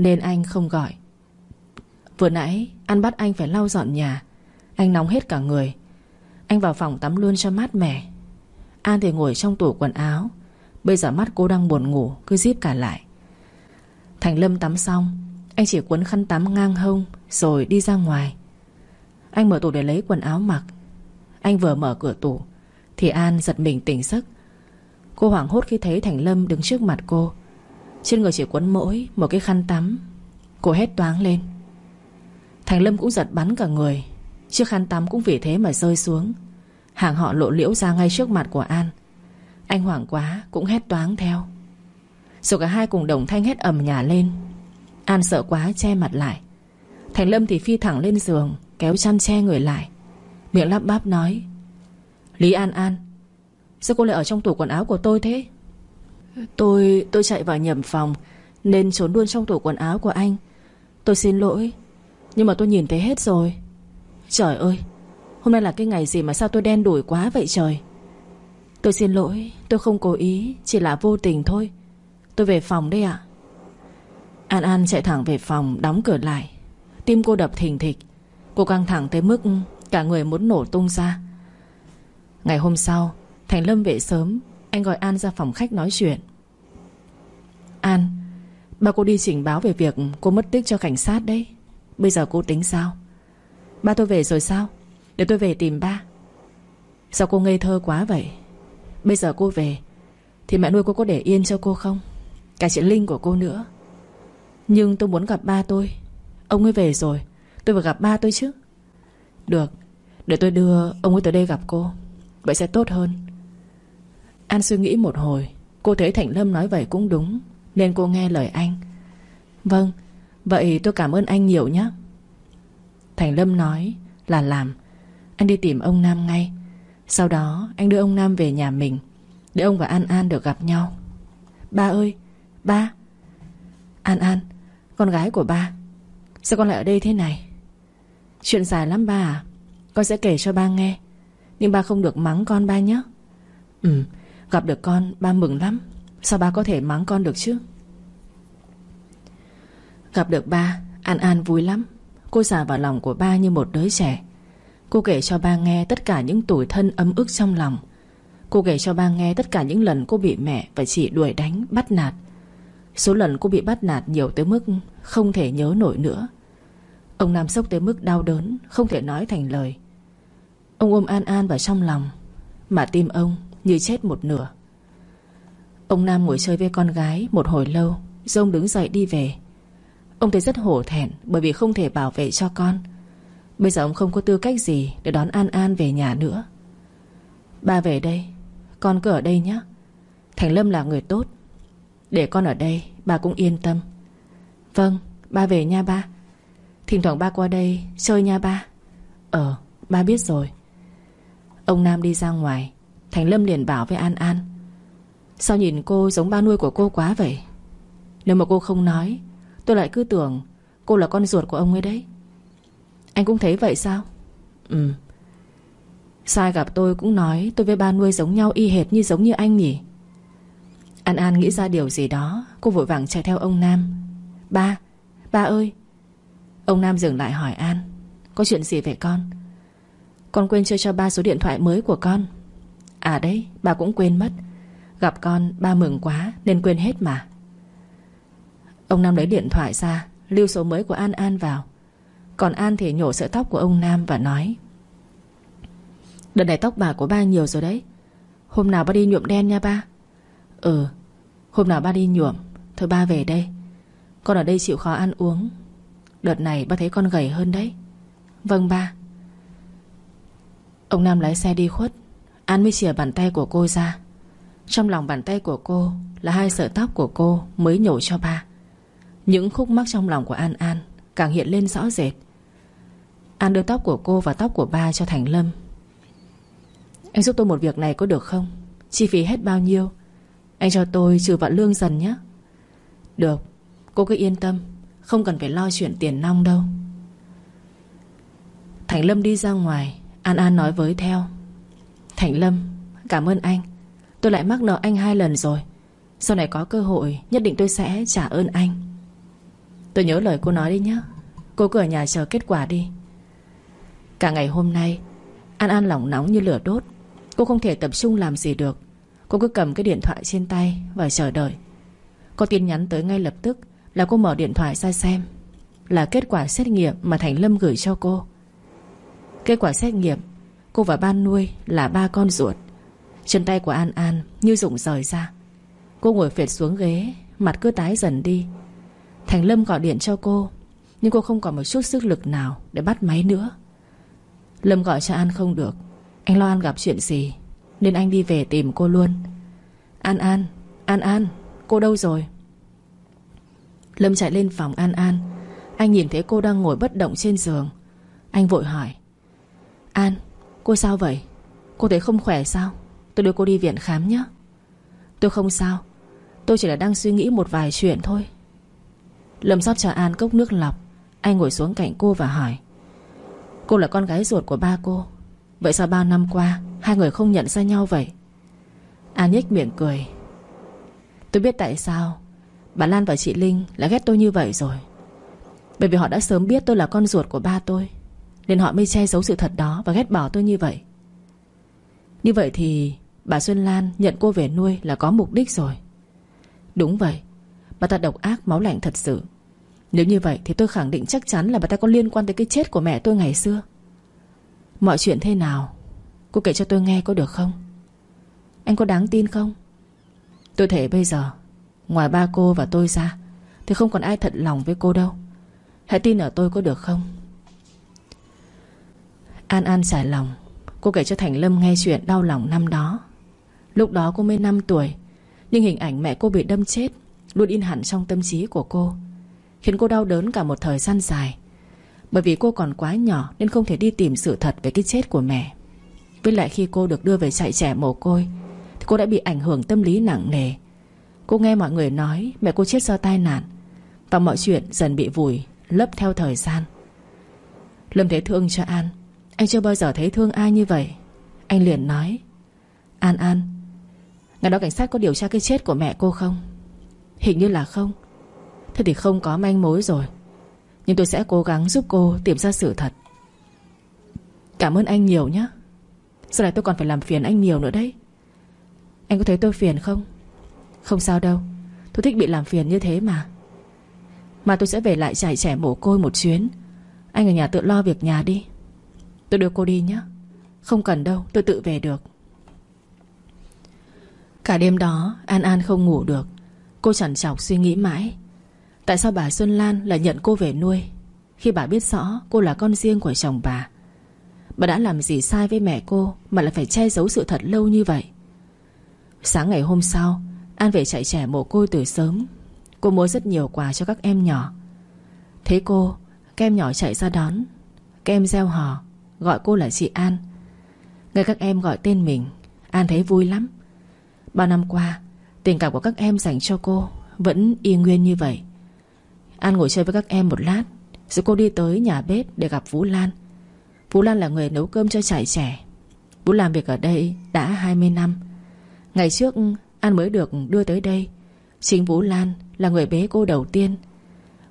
Nên anh không gọi. Vừa nãy An bắt anh phải lau dọn nhà. Anh nóng hết cả người. Anh vào phòng tắm luôn cho mát mẻ. An thì ngồi trong tủ quần áo. Bây giờ mắt cô đang buồn ngủ, Cứ díp cả lại. Thành Lâm tắm xong, Anh chỉ cuốn khăn tắm ngang hông, Rồi đi ra ngoài. Anh mở tủ để lấy quần áo mặc. Anh vừa mở cửa tủ, Thì An giật mình tỉnh giấc. Cô hoảng hốt khi thấy Thành Lâm đứng trước mặt cô. Trên người chỉ quấn mỗi Một cái khăn tắm. Cô hét toáng lên. Thành Lâm cũng giật bắn cả người. Chiếc khăn tắm cũng vì thế mà rơi xuống. Hàng họ lộ liễu ra ngay trước mặt của An. Anh hoảng quá, Cũng hét toáng theo. Rồi cả hai cùng đồng thanh hét ầm nhà lên. An sợ quá, che mặt lại. Thành Lâm thì phi thẳng lên giường, Kéo chăn che người lại. Miệng lắp bắp nói, Lý An An, Sao cô lại ở trong tủ quần áo của tôi thế? Tôi tôi chạy vào nhầm phòng, Nên trốn luôn trong tủ quần áo của anh. Tôi xin lỗi, Nhưng mà tôi nhìn thấy hết rồi. Trời ơi, Hôm nay là cái ngày gì mà sao tôi đen đủi quá vậy trời? Tôi xin lỗi, Tôi không cố ý, Chỉ là vô tình thôi. Tôi về phòng đây ạ. An An chạy thẳng về phòng, Đóng cửa lại. Tim cô đập thình thịch, Cô căng thẳng tới mức Cả người muốn nổ tung ra. Ngày hôm sau, Thành Lâm về sớm anh gọi An ra phòng khách nói chuyện. An, Ba cô đi trình báo về việc cô mất tích cho cảnh sát đấy. Bây giờ cô tính sao? Ba tôi về rồi sao? Để tôi về tìm ba. Sao cô ngây thơ quá vậy? Bây giờ cô về, Thì mẹ nuôi cô có để yên cho cô không? Cả chị Linh của cô nữa. Nhưng tôi muốn gặp ba tôi. Ông ấy về rồi, Tôi phải gặp ba tôi chứ. Được, Để tôi đưa ông ấy tới đây gặp cô. Vậy sẽ tốt hơn. An suy nghĩ một hồi. Cô thấy Thành Lâm nói vậy cũng đúng, Nên cô nghe lời anh. Vâng Vậy tôi cảm ơn anh nhiều nhé. Thành Lâm nói, là làm, Anh đi tìm ông Nam ngay. Sau đó, anh đưa ông Nam về nhà mình, Để ông và An An được gặp nhau. Ba ơi, Ba. An An, Con gái của ba, Sao con lại ở đây thế này? Chuyện dài lắm ba à Con sẽ kể cho ba nghe, Nhưng ba không được mắng con ba nhé. Ừ Gặp được con ba mừng lắm. Sao ba có thể mắng con được chứ? Gặp được ba An An vui lắm. Cô xả vào lòng của ba như một đứa trẻ. Cô kể cho ba nghe tất cả những tủi thân ấm ức trong lòng. Cô kể cho ba nghe tất cả những lần cô bị mẹ và chị đuổi đánh, bắt nạt. Số lần cô bị bắt nạt nhiều tới mức không thể nhớ nổi nữa. Ông Nam sốc tới mức đau đớn Không thể nói thành lời. Ông ôm An An vào trong lòng. Mà tim ông như chết một nửa. Ông Nam ngồi chơi với con gái Một hồi lâu Rồi ông đứng dậy đi về. Ông thấy rất hổ thẹn Bởi vì không thể bảo vệ cho con. Bây giờ ông không có tư cách gì Để đón An An về nhà nữa. Ba về đây, Con cứ ở đây nhé. Thành Lâm là người tốt. Để con ở đây, Ba cũng yên tâm. Vâng Ba về nha ba. Thỉnh thoảng ba qua đây Chơi nha ba. Ờ Ba biết rồi. Ông Nam đi ra ngoài. Thành Lâm liền bảo với An An Sao nhìn cô giống ba nuôi của cô quá vậy? Nếu mà cô không nói Tôi lại cứ tưởng Cô là con ruột của ông ấy đấy. Anh cũng thấy vậy sao? Ừ Sai gặp tôi cũng nói Tôi với ba nuôi giống nhau y hệt như giống như anh nhỉ. An An nghĩ ra điều gì đó Cô vội vàng chạy theo ông Nam. Ba, ba ơi. Ông Nam dừng lại hỏi An Có chuyện gì vậy con? Con quên chơi cho ba số điện thoại mới của con. À đấy, ba cũng quên mất. Gặp con ba mừng quá Nên quên hết mà. Ông Nam lấy điện thoại ra Lưu số mới của An An vào. Còn An thì nhổ sợi tóc của ông Nam và nói Đợt này tóc bà của ba nhiều rồi đấy. Hôm nào ba đi nhuộm đen nha ba. Ừ Hôm nào ba đi nhuộm Thôi ba về đây. Con ở đây chịu khó ăn uống. Đợt này ba thấy con gầy hơn đấy. Vâng ba. Ông Nam lái xe đi khuất. An mới chìa bàn tay của cô ra. Trong lòng bàn tay của cô Là hai sợi tóc của cô mới nhổ cho ba. Những khúc mắc trong lòng của An An Càng hiện lên rõ rệt. An đưa tóc của cô và tóc của ba cho Thành Lâm. Anh giúp tôi một việc này có được không? Chi phí hết bao nhiêu? Anh cho tôi trừ vào lương dần nhé. Được, Cô cứ yên tâm, Không cần phải lo chuyện tiền nong đâu. Thành Lâm đi ra ngoài, An An nói với theo. Thành Lâm, Cảm ơn anh. Tôi lại mắc nợ anh hai lần rồi. Sau này có cơ hội, Nhất định tôi sẽ trả ơn anh. Tôi nhớ lời cô nói đi nhé Cô cứ ở nhà chờ kết quả đi. Cả ngày hôm nay, An An lỏng nóng như lửa đốt. Cô không thể tập trung làm gì được. Cô cứ cầm cái điện thoại trên tay Và chờ đợi. Có tin nhắn tới ngay lập tức Là cô mở điện thoại ra xem Là kết quả xét nghiệm mà Thành Lâm gửi cho cô. Kết quả xét nghiệm Cô và ban nuôi là ba con ruột. Chân tay của An An như rụng rời ra. Cô ngồi phệt xuống ghế Mặt cứ tái dần đi. Thành Lâm gọi điện cho cô Nhưng cô không còn một chút sức lực nào Để bắt máy nữa. Lâm gọi cho An không được. Anh lo An gặp chuyện gì Nên anh đi về tìm cô luôn. An An, An An Cô đâu rồi? Lâm chạy lên phòng An An. Anh nhìn thấy cô đang ngồi bất động trên giường. Anh vội hỏi An, cô sao vậy? Cô thấy không khỏe sao? Tôi đưa cô đi viện khám nhé Tôi không sao. Tôi chỉ là đang suy nghĩ một vài chuyện thôi. Lâm sót cho An cốc nước lọc. Anh ngồi xuống cạnh cô và hỏi. Cô là con gái ruột của ba cô. Vậy sao bao năm qua, Hai người không nhận ra nhau vậy? An nhếch miệng cười. Tôi biết tại sao. Bà Lan và chị Linh là ghét tôi như vậy rồi. Bởi vì họ đã sớm biết tôi là con ruột của ba tôi. Nên họ mới che giấu sự thật đó Và ghét bỏ tôi như vậy. Như vậy thì Bà Xuân Lan nhận cô về nuôi là có mục đích rồi. Đúng vậy, Bà ta độc ác, máu lạnh thật sự. Nếu như vậy thì tôi khẳng định chắc chắn là bà ta có liên quan tới cái chết của mẹ tôi ngày xưa. Mọi chuyện thế nào? Cô kể cho tôi nghe có được không? Anh có đáng tin không? Tôi thể bây giờ, Ngoài ba cô và tôi ra, Thì không còn ai thật lòng với cô đâu. Hãy tin ở tôi có được không? An An xả lòng. Cô kể cho Thành Lâm nghe chuyện đau lòng năm đó. Lúc đó cô mới 5 tuổi, Nhưng hình ảnh mẹ cô bị đâm chết Luôn in hẳn trong tâm trí của cô, Khiến cô đau đớn cả một thời gian dài. Bởi vì cô còn quá nhỏ Nên không thể đi tìm sự thật về cái chết của mẹ. Với lại khi cô được đưa về trại trẻ mồ côi, Thì cô đã bị ảnh hưởng tâm lý nặng nề. Cô nghe mọi người nói Mẹ cô chết do tai nạn, Và mọi chuyện dần bị vùi Lấp theo thời gian. Lâm thấy thương cho An anh chưa bao giờ thấy thương ai như vậy. Anh liền nói, An An Ngày đó cảnh sát có điều tra cái chết của mẹ cô không? Hình như là không. Thế thì không có manh mối rồi. Nhưng tôi sẽ cố gắng giúp cô tìm ra sự thật. Cảm ơn anh nhiều nhé Sau này tôi còn phải làm phiền anh nhiều nữa đấy. Anh có thấy tôi phiền không? Không sao đâu. Tôi thích bị làm phiền như thế mà. Mà tôi sẽ về lại trải trẻ mồ côi một chuyến. Anh ở nhà tự lo việc nhà đi. Tôi đưa cô đi nhé. Không cần đâu, tôi tự về được. Cả đêm đó, An An không ngủ được. Cô chẳng chọc suy nghĩ mãi. Tại sao bà Xuân Lan lại nhận cô về nuôi? Khi bà biết rõ cô là con riêng của chồng bà Bà đã làm gì sai với mẹ cô Mà lại phải che giấu sự thật lâu như vậy? Sáng ngày hôm sau, An về chạy trẻ mồ côi từ sớm. Cô mua rất nhiều quà cho các em nhỏ. Thế cô Các em nhỏ chạy ra đón Các em gieo hò. Gọi cô là chị An. Nghe các em gọi tên mình, An thấy vui lắm. Bao năm qua, Tình cảm của các em dành cho cô Vẫn y nguyên như vậy. An ngồi chơi với các em một lát, Rồi cô đi tới nhà bếp để gặp Vũ Lan. Vũ Lan là người nấu cơm cho trại trẻ. Vũ làm việc ở đây đã 20 năm. Ngày trước, An mới được đưa tới đây. Chính Vũ Lan là người bế cô đầu tiên.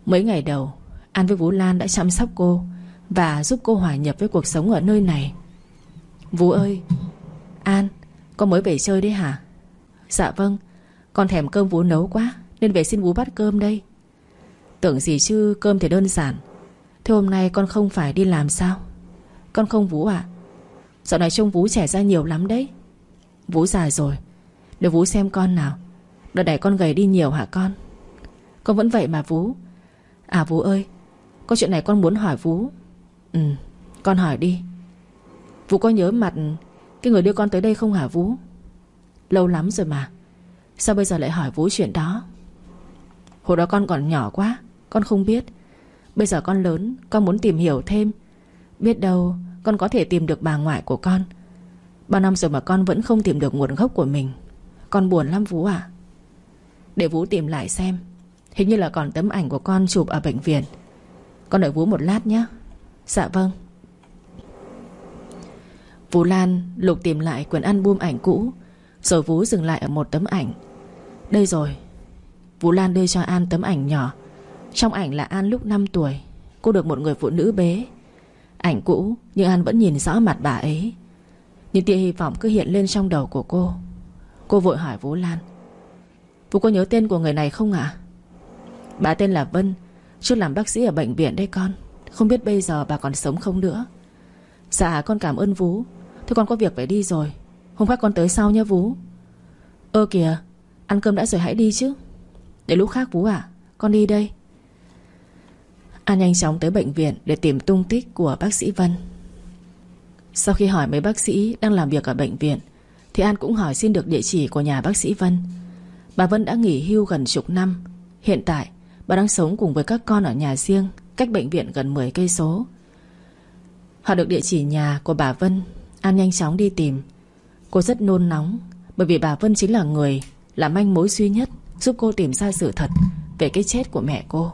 Mấy ngày đầu, An với Vũ Lan đã chăm sóc cô. Và giúp cô hòa nhập với cuộc sống ở nơi này. Vũ ơi, An, Con mới về chơi đấy hả? Dạ vâng Con thèm cơm Vũ nấu quá, Nên về xin Vũ bắt cơm đây. Tưởng gì chứ, cơm thì đơn giản. Thế hôm nay con không phải đi làm sao? Con không Vũ à Dạo này trông Vũ trẻ ra nhiều lắm đấy. Vũ già rồi, Để Vũ xem con nào. Đợt này con gầy đi nhiều hả con? Con vẫn vậy mà Vũ. À Vũ ơi, Có chuyện này con muốn hỏi Vũ. Ừ con hỏi đi. Vũ có nhớ mặt Cái người đưa con tới đây không hả Vũ? Lâu lắm rồi mà. Sao bây giờ lại hỏi Vũ chuyện đó? Hồi đó con còn nhỏ quá, Con không biết. Bây giờ con lớn, Con muốn tìm hiểu thêm. Biết đâu con có thể tìm được bà ngoại của con. Bao năm rồi mà con vẫn không tìm được nguồn gốc của mình. Con buồn lắm Vũ à Để Vũ tìm lại xem. Hình như là còn tấm ảnh của con chụp ở bệnh viện. Con đợi Vũ một lát nhé Dạ vâng. Vũ Lan lục tìm lại quyển album ảnh cũ, Rồi Vũ dừng lại ở một tấm ảnh. Đây rồi. Vũ Lan đưa cho An tấm ảnh nhỏ. Trong ảnh là An lúc 5 tuổi, Cô được một người phụ nữ bế. Ảnh cũ, nhưng An vẫn nhìn rõ mặt bà ấy. Những tia hy vọng cứ hiện lên trong đầu của cô. Cô vội hỏi Vũ Lan. Vũ có nhớ tên của người này không ạ? Bà tên là Vân, Trước làm bác sĩ ở bệnh viện đấy con. Không biết bây giờ bà còn sống không nữa. Dạ con cảm ơn Vũ Thôi con có việc phải đi rồi. Hôm khác con tới sau nhé Vũ Ơ kìa, Ăn cơm đã rồi hãy đi chứ. Để lúc khác Vũ à Con đi đây. An nhanh chóng tới bệnh viện Để tìm tung tích của bác sĩ Vân. Sau khi hỏi mấy bác sĩ Đang làm việc ở bệnh viện, Thì An cũng hỏi xin được địa chỉ của nhà bác sĩ Vân. Bà Vân đã nghỉ hưu gần chục năm. Hiện tại, bà đang sống cùng với các con ở nhà riêng. Cách bệnh viện gần 10 cây số. Họ được địa chỉ nhà của bà Vân, An nhanh chóng đi tìm. Cô rất nôn nóng, Bởi vì bà Vân chính là người Là manh mối duy nhất Giúp cô tìm ra sự thật Về cái chết của mẹ cô.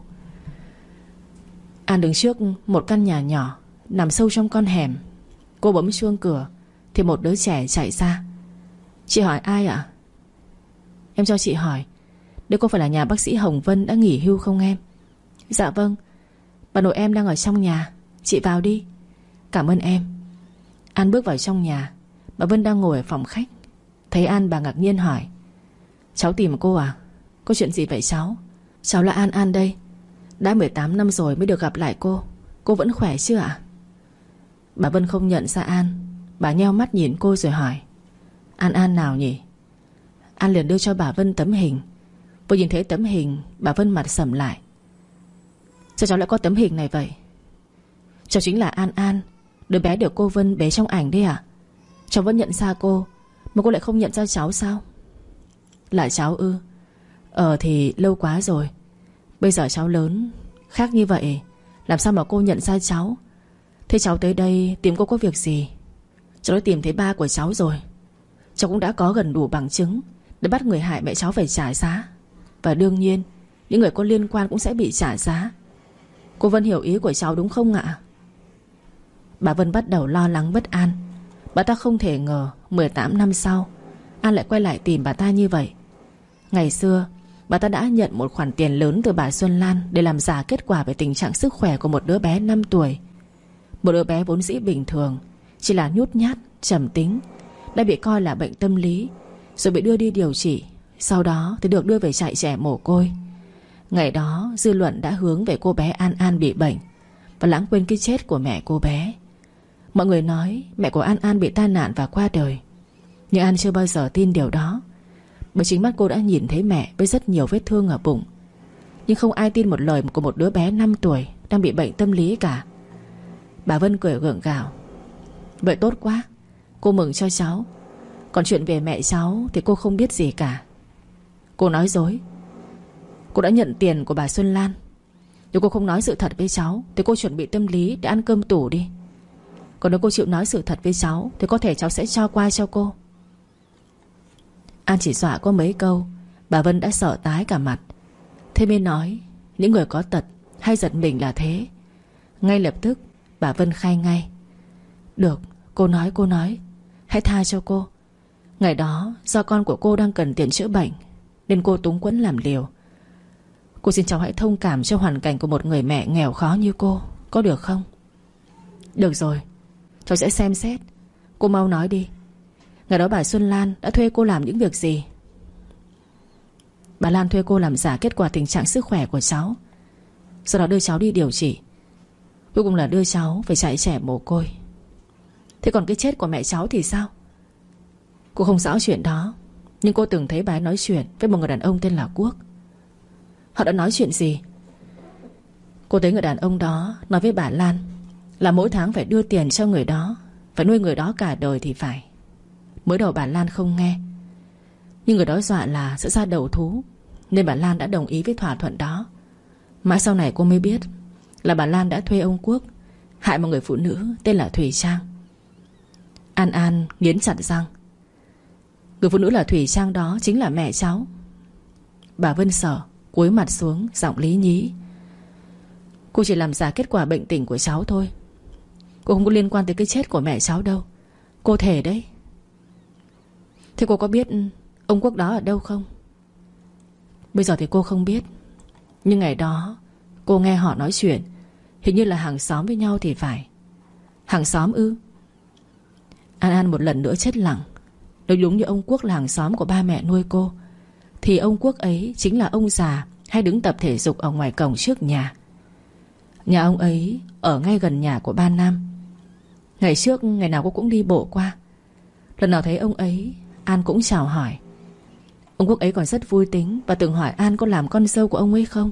An đứng trước một căn nhà nhỏ, Nằm sâu trong con hẻm. Cô bấm chuông cửa, Thì một đứa trẻ chạy ra. Chị hỏi ai ạ? Em cho chị hỏi Đây có phải là nhà bác sĩ Hồng Vân đã nghỉ hưu không em? Dạ vâng Bà nội em đang ở trong nhà. Chị vào đi. Cảm ơn em. An bước vào trong nhà. Bà Vân đang ngồi ở phòng khách. Thấy An, bà ngạc nhiên hỏi. Cháu tìm cô à? Có chuyện gì vậy cháu? Cháu là An An đây. Đã 18 năm rồi mới được gặp lại cô. Cô vẫn khỏe chưa ạ? Bà Vân không nhận ra An. Bà nheo mắt nhìn cô rồi hỏi. An An nào nhỉ? An liền đưa cho bà Vân tấm hình. Vừa nhìn thấy tấm hình, Bà Vân mặt sầm lại. Sao cháu lại có tấm hình này vậy? Cháu chính là An An, Đứa bé được cô Vân bế trong ảnh đấy à? Cháu vẫn nhận ra cô, Mà cô lại không nhận ra cháu sao? Là cháu ư? Ờ thì lâu quá rồi. Bây giờ cháu lớn, Khác như vậy, Làm sao mà cô nhận ra cháu? Thế cháu tới đây tìm cô có việc gì? Cháu đã tìm thấy ba của cháu rồi. Cháu cũng đã có gần đủ bằng chứng Để bắt người hại mẹ cháu phải trả giá. Và đương nhiên, Những người có liên quan cũng sẽ bị trả giá. Cô Vân hiểu ý của cháu đúng không ạ? Bà Vân bắt đầu lo lắng bất an. Bà ta không thể ngờ 18 năm sau An lại quay lại tìm bà ta như vậy. Ngày xưa Bà ta đã nhận một khoản tiền lớn từ bà Xuân Lan Để làm giả kết quả về tình trạng sức khỏe Của một đứa bé 5 tuổi. Một đứa bé vốn dĩ bình thường Chỉ là nhút nhát, trầm tính Đã bị coi là bệnh tâm lý Rồi bị đưa đi điều trị Sau đó thì được đưa về trại trẻ mồ côi. Ngày đó, dư luận đã hướng về cô bé An An bị bệnh Và lãng quên cái chết của mẹ cô bé. Mọi người nói mẹ của An An bị tai nạn và qua đời, Nhưng An chưa bao giờ tin điều đó. Bởi chính mắt cô đã nhìn thấy mẹ Với rất nhiều vết thương ở bụng. Nhưng không ai tin một lời của một đứa bé 5 tuổi Đang bị bệnh tâm lý cả. Bà Vân cười gượng gạo. Vậy tốt quá, Cô mừng cho cháu. Còn chuyện về mẹ cháu thì cô không biết gì cả. Cô nói dối. Cô đã nhận tiền của bà Xuân Lan. Nếu cô không nói sự thật với cháu, Thì cô chuẩn bị tâm lý để ăn cơm tủ đi. Còn nếu cô chịu nói sự thật với cháu, Thì có thể cháu sẽ cho qua cho cô. An chỉ dọa có mấy câu, Bà Vân đã sợ tái cả mặt. Thế mới nói, Những người có tật hay giật mình là thế. Ngay lập tức, bà Vân khai ngay, Được, cô nói cô nói, Hãy tha cho cô. Ngày đó, do con của cô đang cần tiền chữa bệnh, Nên cô túng quẫn làm liều. Cô xin cháu hãy thông cảm cho hoàn cảnh của một người mẹ nghèo khó như cô. Có được không? Được rồi. Cháu sẽ xem xét. Cô mau nói đi. Ngày đó bà Xuân Lan đã thuê cô làm những việc gì? Bà Lan thuê cô làm giả kết quả tình trạng sức khỏe của cháu. Sau đó đưa cháu đi điều trị. Cuối cùng là đưa cháu về trại trẻ mồ côi. Thế còn cái chết của mẹ cháu thì sao? Cô không rõ chuyện đó, Nhưng cô từng thấy bà ấy nói chuyện Với một người đàn ông tên là Quốc. Họ đã nói chuyện gì? Cô thấy người đàn ông đó Nói với bà Lan là mỗi tháng phải đưa tiền cho người đó, Phải nuôi người đó cả đời thì phải. Mới đầu bà Lan không nghe. Nhưng người đó dọa là sẽ ra đầu thú, Nên bà Lan đã đồng ý với thỏa thuận đó. Mãi sau này cô mới biết Là bà Lan đã thuê ông Quốc, Hại một người phụ nữ tên là Thủy Trang. An An nghiến chặt răng. Người phụ nữ là Thủy Trang đó Chính là mẹ cháu. Bà Vân sợ cúi mặt xuống, Giọng lý nhí. Cô chỉ làm giả kết quả bệnh tình của cháu thôi. Cô không có liên quan tới cái chết của mẹ cháu đâu. Cô thể đấy. Thế cô có biết Ông Quốc đó ở đâu không? Bây giờ thì cô không biết. Nhưng ngày đó, Cô nghe họ nói chuyện, Hình như là hàng xóm với nhau thì phải. Hàng xóm ư? An An một lần nữa chết lặng. Nếu đúng như ông Quốc là hàng xóm của ba mẹ nuôi cô. Thì ông Quốc ấy chính là ông già, Hay đứng tập thể dục ở ngoài cổng trước nhà. Nhà ông ấy Ở ngay gần nhà của ba Nam. Ngày trước, ngày nào cô cũng đi bộ qua. Lần nào thấy ông ấy, An cũng chào hỏi. Ông Quốc ấy còn rất vui tính Và từng hỏi An có làm con dâu của ông ấy không.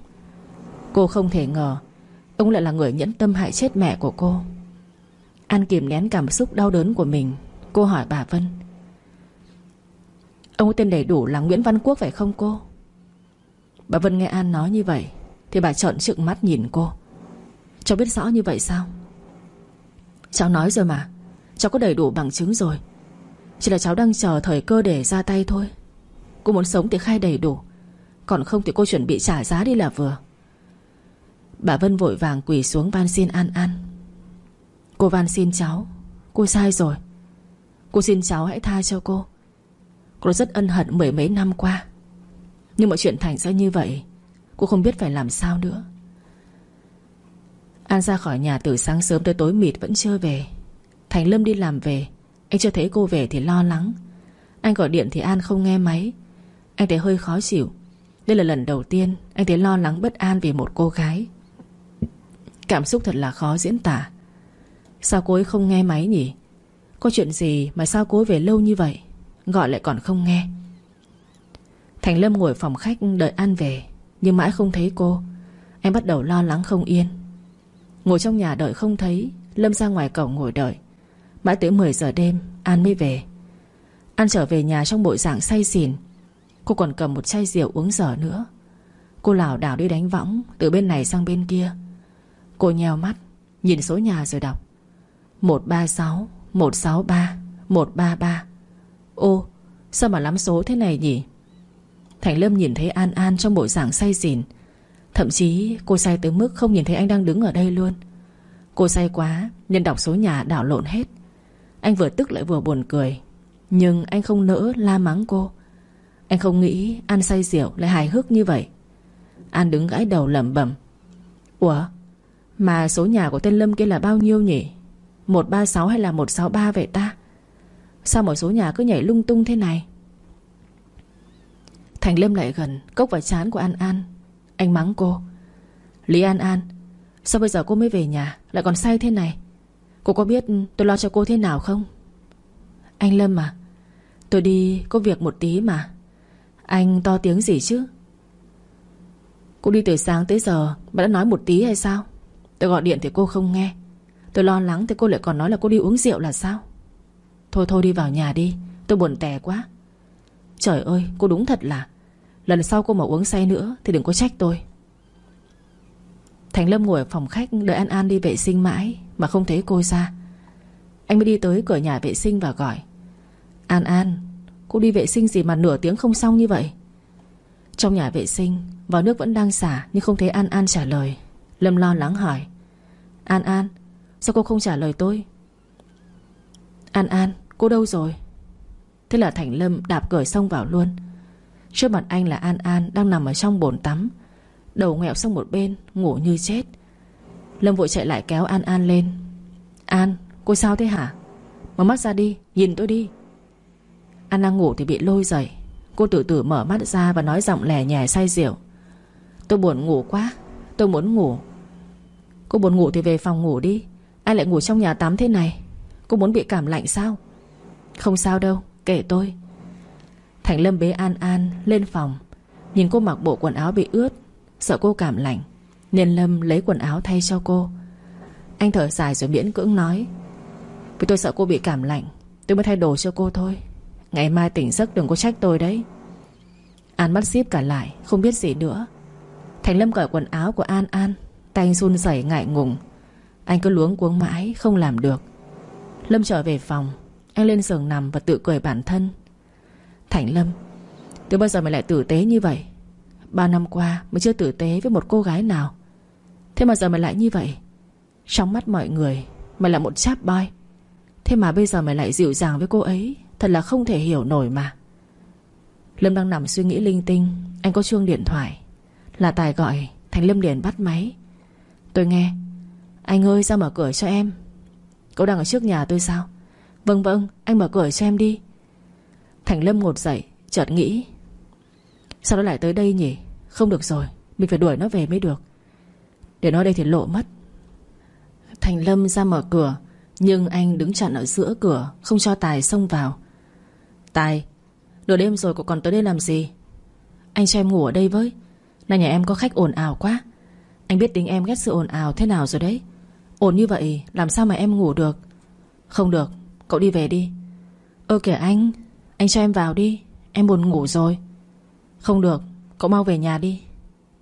Cô không thể ngờ, Ông lại là người nhẫn tâm hại chết mẹ của cô. An kìm nén cảm xúc đau đớn của mình. Cô hỏi bà Vân Ông tên đầy đủ là Nguyễn Văn Quốc phải không cô? Bà Vân nghe An nói như vậy, Thì bà trợn trừng mắt nhìn cô. Cháu biết rõ như vậy sao? Cháu nói rồi mà, Cháu có đầy đủ bằng chứng rồi. Chỉ là cháu đang chờ thời cơ để ra tay thôi. Cô muốn sống thì khai đầy đủ, Còn không thì cô chuẩn bị trả giá đi là vừa. Bà Vân vội vàng quỳ xuống van xin An An. Cô van xin cháu, Cô sai rồi. Cô xin cháu hãy tha cho cô. Cô rất ân hận mười mấy năm qua. Nhưng mọi chuyện thành ra như vậy, Cô không biết phải làm sao nữa. An ra khỏi nhà từ sáng sớm tới tối mịt vẫn chưa về. Thành Lâm đi làm về, Anh chưa thấy cô về thì lo lắng. Anh gọi điện thì An không nghe máy. Anh thấy hơi khó chịu. Đây là lần đầu tiên Anh thấy lo lắng bất an vì một cô gái. Cảm xúc thật là khó diễn tả. Sao cô ấy không nghe máy nhỉ? Có chuyện gì mà sao cô ấy về lâu như vậy? Gọi lại còn không nghe. Thành Lâm ngồi phòng khách đợi An về, Nhưng mãi không thấy cô. Em bắt đầu lo lắng không yên. Ngồi trong nhà đợi không thấy, Lâm ra ngoài cổng ngồi đợi. Mãi tới 10 giờ đêm, An mới về. An trở về nhà trong bộ dạng say xỉn. Cô còn cầm một chai rượu uống dở nữa. Cô lảo đảo đi đánh võng Từ bên này sang bên kia. Cô nheo mắt, Nhìn số nhà rồi đọc. 136 163 133 Ô, sao mà lắm số thế này nhỉ? Thành Lâm nhìn thấy An An trong bộ dạng say xỉn. Thậm chí, cô say tới mức không nhìn thấy anh đang đứng ở đây luôn. Cô say quá, Nên đọc số nhà đảo lộn hết. Anh vừa tức lại vừa buồn cười. Nhưng anh không nỡ la mắng cô. Anh không nghĩ An say rượu lại hài hước như vậy. An đứng gãi đầu lẩm bẩm. Ủa, Mà số nhà của tên Lâm kia là bao nhiêu nhỉ? 136 hay là 163 vậy ta? Sao mọi số nhà cứ nhảy lung tung thế này? Thành Lâm lại gần, Cốc vào chán của An An. Anh mắng cô. Lý An An, Sao bây giờ cô mới về nhà, Lại còn say thế này? Cô có biết tôi lo cho cô thế nào không? Anh Lâm à Tôi đi có việc một tí mà. Anh to tiếng gì chứ? Cô đi từ sáng tới giờ Mà đã nói một tí hay sao? Tôi gọi điện thì cô không nghe. Tôi lo lắng thì cô lại còn nói là cô đi uống rượu là sao? Thôi thôi, đi vào nhà đi. Tôi buồn tè quá. Trời ơi, cô đúng thật là Lần sau cô mà uống say nữa Thì đừng có trách tôi. Thành Lâm ngồi ở phòng khách Đợi An An đi vệ sinh mãi Mà không thấy cô ra. Anh mới đi tới cửa nhà vệ sinh và gọi, An An, Cô đi vệ sinh gì mà nửa tiếng không xong như vậy? Trong nhà vệ sinh Vào nước vẫn đang xả Nhưng không thấy An An trả lời. Lâm lo lắng hỏi, An An, Sao cô không trả lời tôi? An An cô đâu rồi? Thế là Thành Lâm đạp cởi xông vào luôn. Trước mặt anh là An An Đang nằm ở trong bồn tắm. Đầu nghẹo sang một bên, Ngủ như chết. Lâm vội chạy lại kéo An An lên. An, cô sao thế hả? Mở mắt ra đi, nhìn tôi đi. An đang ngủ thì bị lôi dậy. Cô tự tử mở mắt ra và nói giọng lẻ nhè say rượu. Tôi buồn ngủ quá, Tôi muốn ngủ. Cô buồn ngủ thì về phòng ngủ đi. Ai lại ngủ trong nhà tắm thế này? Cô muốn bị cảm lạnh sao? Không sao đâu kể tôi. Thành Lâm bế An An lên phòng. Nhìn cô mặc bộ quần áo bị ướt, Sợ cô cảm lạnh, Nên Lâm lấy quần áo thay cho cô. Anh thở dài rồi miễn cưỡng nói, Vì tôi sợ cô bị cảm lạnh, Tôi mới thay đồ cho cô thôi. Ngày mai tỉnh giấc đừng có trách tôi đấy. An mắt xíp cả lại, Không biết gì nữa. Thành Lâm cởi quần áo của An An, Tay anh run rẩy ngại ngùng. Anh cứ luống cuống mãi, không làm được. Lâm trở về phòng. Anh lên giường nằm và tự cười bản thân. Thành Lâm, Từ bao giờ mày lại tử tế như vậy? Ba năm qua, mày chưa tử tế với một cô gái nào. Thế mà giờ mày lại như vậy? Trong mắt mọi người, Mày là một chap boy. Thế mà bây giờ mày lại dịu dàng với cô ấy, Thật là không thể hiểu nổi mà. Lâm đang nằm suy nghĩ linh tinh, Anh có chuông điện thoại. Là Tài gọi, Thành Lâm liền bắt máy. Tôi nghe, Anh ơi, ra mở cửa cho em. Cậu đang ở trước nhà tôi sao? Vâng vâng anh mở cửa cho em đi. Thành Lâm ngột dậy, Chợt nghĩ. Sao nó lại tới đây nhỉ? Không được rồi, Mình phải đuổi nó về mới được. Để nó đây thì lộ mất. Thành Lâm ra mở cửa, Nhưng anh đứng chặn ở giữa cửa, Không cho Tài xông vào. Tài, Nửa đêm rồi cậu còn tới đây làm gì? Anh cho em ngủ ở đây với. Này nhà em có khách ồn ào quá. Anh biết tính em ghét sự ồn ào thế nào rồi đấy. Ồn như vậy, làm sao mà em ngủ được? Không được. Cậu đi về đi. Ơ kìa anh Anh cho em vào đi. Em buồn ngủ rồi. Không được, Cậu mau về nhà đi.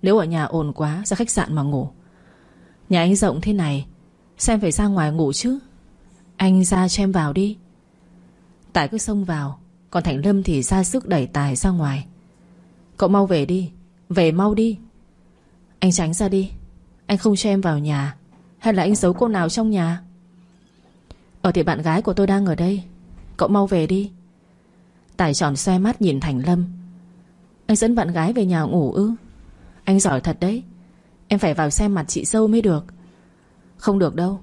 Nếu ở nhà ồn quá, ra khách sạn mà ngủ. Nhà anh rộng thế này, Xem phải ra ngoài ngủ chứ. Anh ra cho em vào đi. Tài cứ xông vào, Còn Thành Lâm thì ra sức đẩy Tài ra ngoài. Cậu mau về đi, Về mau đi. Anh tránh ra đi, Anh không cho em vào nhà. Hay là anh giấu cô nào trong nhà? Ở thì bạn gái của tôi đang ở đây. Cậu mau về đi. Tài tròn xoe mắt nhìn Thành Lâm. Anh dẫn bạn gái về nhà ngủ ư? Anh giỏi thật đấy. Em phải vào xem mặt chị sâu mới được. Không được đâu.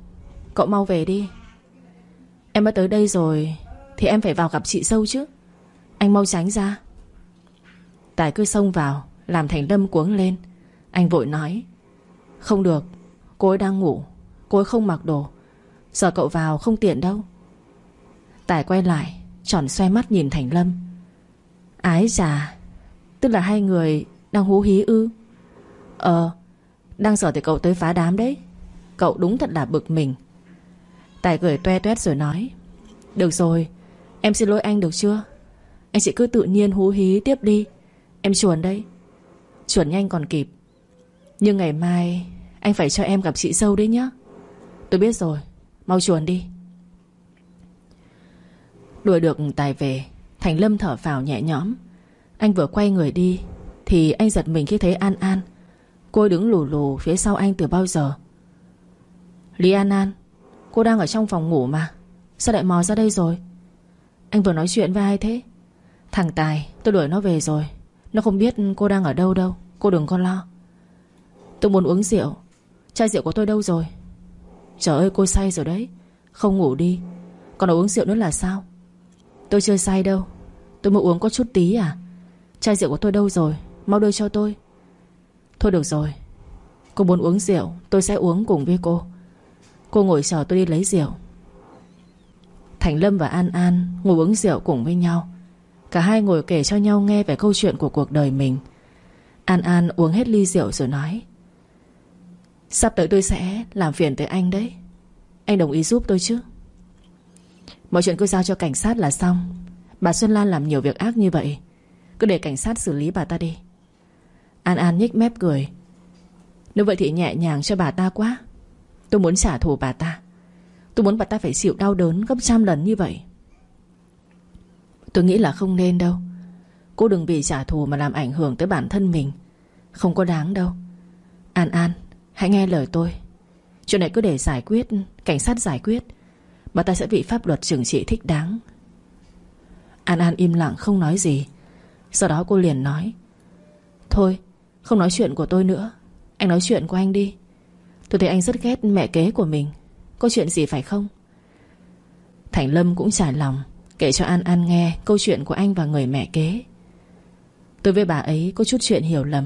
Cậu mau về đi. Em đã tới đây rồi, Thì em phải vào gặp chị sâu chứ. Anh mau tránh ra. Tài cứ xông vào, Làm Thành Lâm cuống lên. Anh vội nói, Không được, Cô ấy đang ngủ. Cô ấy không mặc đồ. Giờ cậu vào không tiện đâu. Tài quay lại Tròn xoay mắt nhìn Thành Lâm. Ái già, Tức là hai người đang hú hí ư? Ờ Đang sợ thì cậu tới phá đám đấy. Cậu đúng thật là bực mình. Tài cười toe toét rồi nói Được rồi Em xin lỗi anh được chưa? Anh chị cứ tự nhiên hú hí tiếp đi. Em chuồn đây Chuồn nhanh còn kịp. Nhưng ngày mai Anh phải cho em gặp chị Dâu đấy nhá. Tôi biết rồi. Mau chuồn đi. Đuổi được Tài về, Thành Lâm thở phào nhẹ nhõm. Anh vừa quay người đi, Thì anh giật mình khi thấy An An. Cô đứng lù lù phía sau anh từ bao giờ. Lý An An, Cô đang ở trong phòng ngủ mà. Sao lại mò ra đây rồi? Anh vừa nói chuyện với ai thế? Thằng Tài, tôi đuổi nó về rồi. Nó không biết cô đang ở đâu đâu. Cô đừng có lo. Tôi muốn uống rượu. Chai rượu của tôi đâu rồi? Trời ơi, cô say rồi đấy. Không ngủ đi. Còn uống rượu nữa là sao? Tôi chưa say đâu. Tôi mới uống có chút tí à? Chai rượu của tôi đâu rồi? Mau đưa cho tôi. Thôi được rồi. Cô muốn uống rượu, Tôi sẽ uống cùng với cô. Cô ngồi chờ tôi đi lấy rượu. Thành Lâm và An An Ngồi uống rượu cùng với nhau. Cả hai ngồi kể cho nhau nghe về câu chuyện của cuộc đời mình. An An uống hết ly rượu rồi nói Sắp tới tôi sẽ làm phiền tới anh đấy. Anh đồng ý giúp tôi chứ? Mọi chuyện cứ giao cho cảnh sát là xong. Bà Xuân Lan làm nhiều việc ác như vậy. Cứ để cảnh sát xử lý bà ta đi. An An nhếch mép cười. Nếu vậy thì nhẹ nhàng cho bà ta quá. Tôi muốn trả thù bà ta. Tôi muốn bà ta phải chịu đau đớn gấp trăm lần như vậy. Tôi nghĩ là không nên đâu. Cô đừng vì trả thù mà làm ảnh hưởng tới bản thân mình. Không có đáng đâu. An An. Hãy nghe lời tôi. Chuyện này cứ để giải quyết, Cảnh sát giải quyết, mà ta sẽ bị pháp luật trừng trị thích đáng. An An im lặng, không nói gì. Sau đó cô liền nói, Thôi, không nói chuyện của tôi nữa. Anh nói chuyện của anh đi. Tôi thấy anh rất ghét mẹ kế của mình. Có chuyện gì phải không? Thành Lâm cũng trải lòng, Kể cho An An nghe câu chuyện của anh và người mẹ kế. Tôi với bà ấy có chút chuyện hiểu lầm.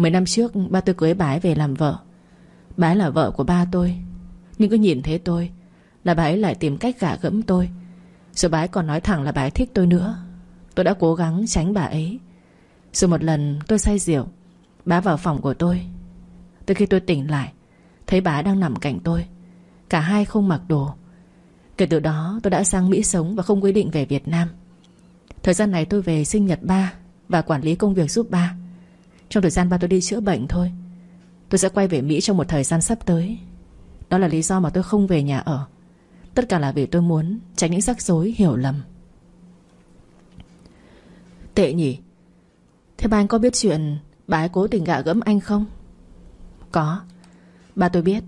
Mấy năm trước, ba tôi cưới bà ấy về làm vợ. Bà ấy là vợ của ba tôi. Nhưng cứ nhìn thấy tôi, Là bà ấy lại tìm cách gạ gẫm tôi. Rồi bà ấy còn nói thẳng là bà ấy thích tôi nữa. Tôi đã cố gắng tránh bà ấy. Rồi một lần tôi say rượu, Bà vào phòng của tôi. Từ khi tôi tỉnh lại, Thấy bà đang nằm cạnh tôi. Cả hai không mặc đồ. Kể từ đó, tôi đã sang Mỹ sống Và không quy định về Việt Nam. Thời gian này tôi về sinh nhật ba Và quản lý công việc giúp ba. Trong thời gian ba tôi đi chữa bệnh thôi, Tôi sẽ quay về Mỹ trong một thời gian sắp tới. Đó là lý do mà tôi không về nhà ở. Tất cả là vì tôi muốn Tránh những rắc rối hiểu lầm. Tệ nhỉ. Thế ba anh có biết chuyện Bà ấy cố tình gạ gẫm anh không? Có. Ba tôi biết.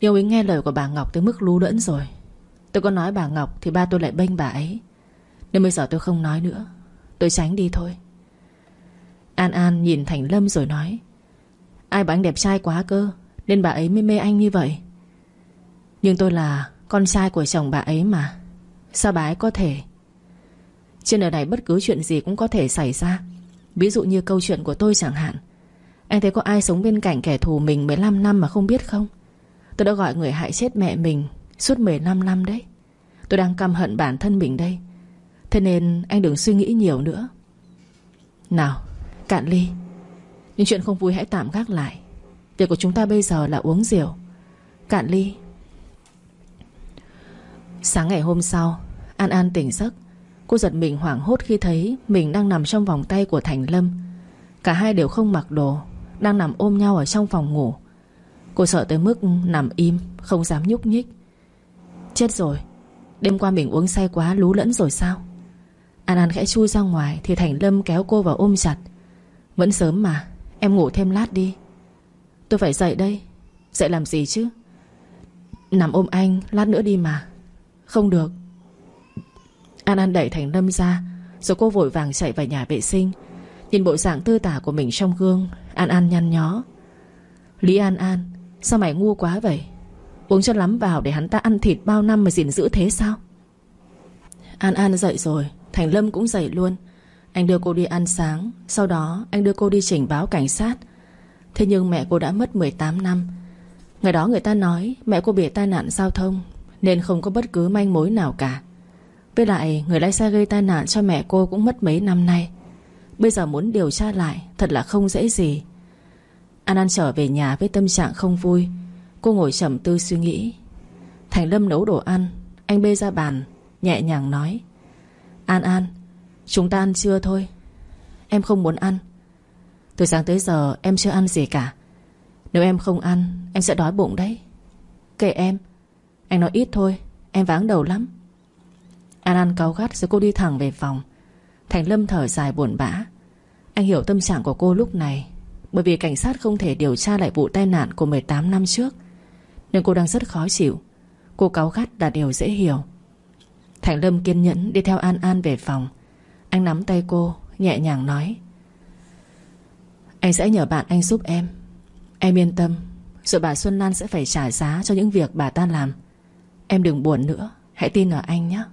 Nhưng ấy nghe lời của bà Ngọc tới mức lú lẫn rồi. Tôi có nói bà Ngọc Thì ba tôi lại bênh bà ấy. Nên bây giờ tôi không nói nữa. Tôi tránh đi thôi. An An nhìn Thành Lâm rồi nói, Ai bảo anh đẹp trai quá cơ, Nên bà ấy mới mê anh như vậy. Nhưng tôi là con trai của chồng bà ấy mà, Sao bà ấy có thể? Trên đời này bất cứ chuyện gì cũng có thể xảy ra. Ví dụ như câu chuyện của tôi chẳng hạn. Anh thấy có ai sống bên cạnh kẻ thù mình 15 năm mà không biết không? Tôi đã gọi người hại chết mẹ mình Suốt 15 năm đấy. Tôi đang căm hận bản thân mình đây. Thế nên anh đừng suy nghĩ nhiều nữa. Nào Cạn ly. Những chuyện không vui hãy tạm gác lại. Việc của chúng ta bây giờ là uống rượu, Cạn ly. Sáng ngày hôm sau, An An tỉnh giấc. Cô giật mình hoảng hốt khi thấy Mình đang nằm trong vòng tay của Thành Lâm. Cả hai đều không mặc đồ, Đang nằm ôm nhau ở trong phòng ngủ. Cô sợ tới mức nằm im, Không dám nhúc nhích. Chết rồi, Đêm qua mình uống say quá lú lẫn rồi sao? An An khẽ chui ra ngoài Thì Thành Lâm kéo cô vào ôm chặt. Vẫn sớm mà, Em ngủ thêm lát đi. Tôi phải dậy đây. Dậy làm gì chứ? Nằm ôm anh lát nữa đi mà. Không được. An An đẩy Thành Lâm ra, Rồi cô vội vàng chạy vào nhà vệ sinh. Nhìn bộ dạng tư tả của mình trong gương, An An nhăn nhó. Lý An An, Sao mày ngu quá vậy? Uống cho lắm vào để hắn ta ăn thịt bao năm mà gìn giữ thế sao? An An dậy rồi, Thành Lâm cũng dậy luôn. Anh đưa cô đi ăn sáng, Sau đó anh đưa cô đi trình báo cảnh sát. Thế nhưng mẹ cô đã mất 18 năm. Ngày đó người ta nói Mẹ cô bị tai nạn giao thông, Nên không có bất cứ manh mối nào cả. Với lại, người lái xe gây tai nạn cho mẹ cô Cũng mất mấy năm nay. Bây giờ muốn điều tra lại, Thật là không dễ gì. An An trở về nhà với tâm trạng không vui. Cô ngồi trầm tư suy nghĩ. Thành Lâm nấu đồ ăn, Anh bê ra bàn, Nhẹ nhàng nói. An An Chúng ta ăn trưa thôi. Em không muốn ăn. Từ sáng tới giờ, em chưa ăn gì cả. Nếu em không ăn, Em sẽ đói bụng đấy. Kệ em. Anh nói ít thôi, Em váng đầu lắm. An An cáu gắt rồi cô đi thẳng về phòng. Thành Lâm thở dài buồn bã. Anh hiểu tâm trạng của cô lúc này, Bởi vì cảnh sát không thể điều tra lại vụ tai nạn của 18 năm trước. Nên cô đang rất khó chịu. Cô cáu gắt là điều dễ hiểu. Thành Lâm kiên nhẫn đi theo An An về phòng. Anh nắm tay cô, Nhẹ nhàng nói. Anh sẽ nhờ bạn anh giúp em. Em yên tâm Rồi bà Xuân Lan sẽ phải trả giá cho những việc bà ta làm. Em đừng buồn nữa, Hãy tin ở anh nhé.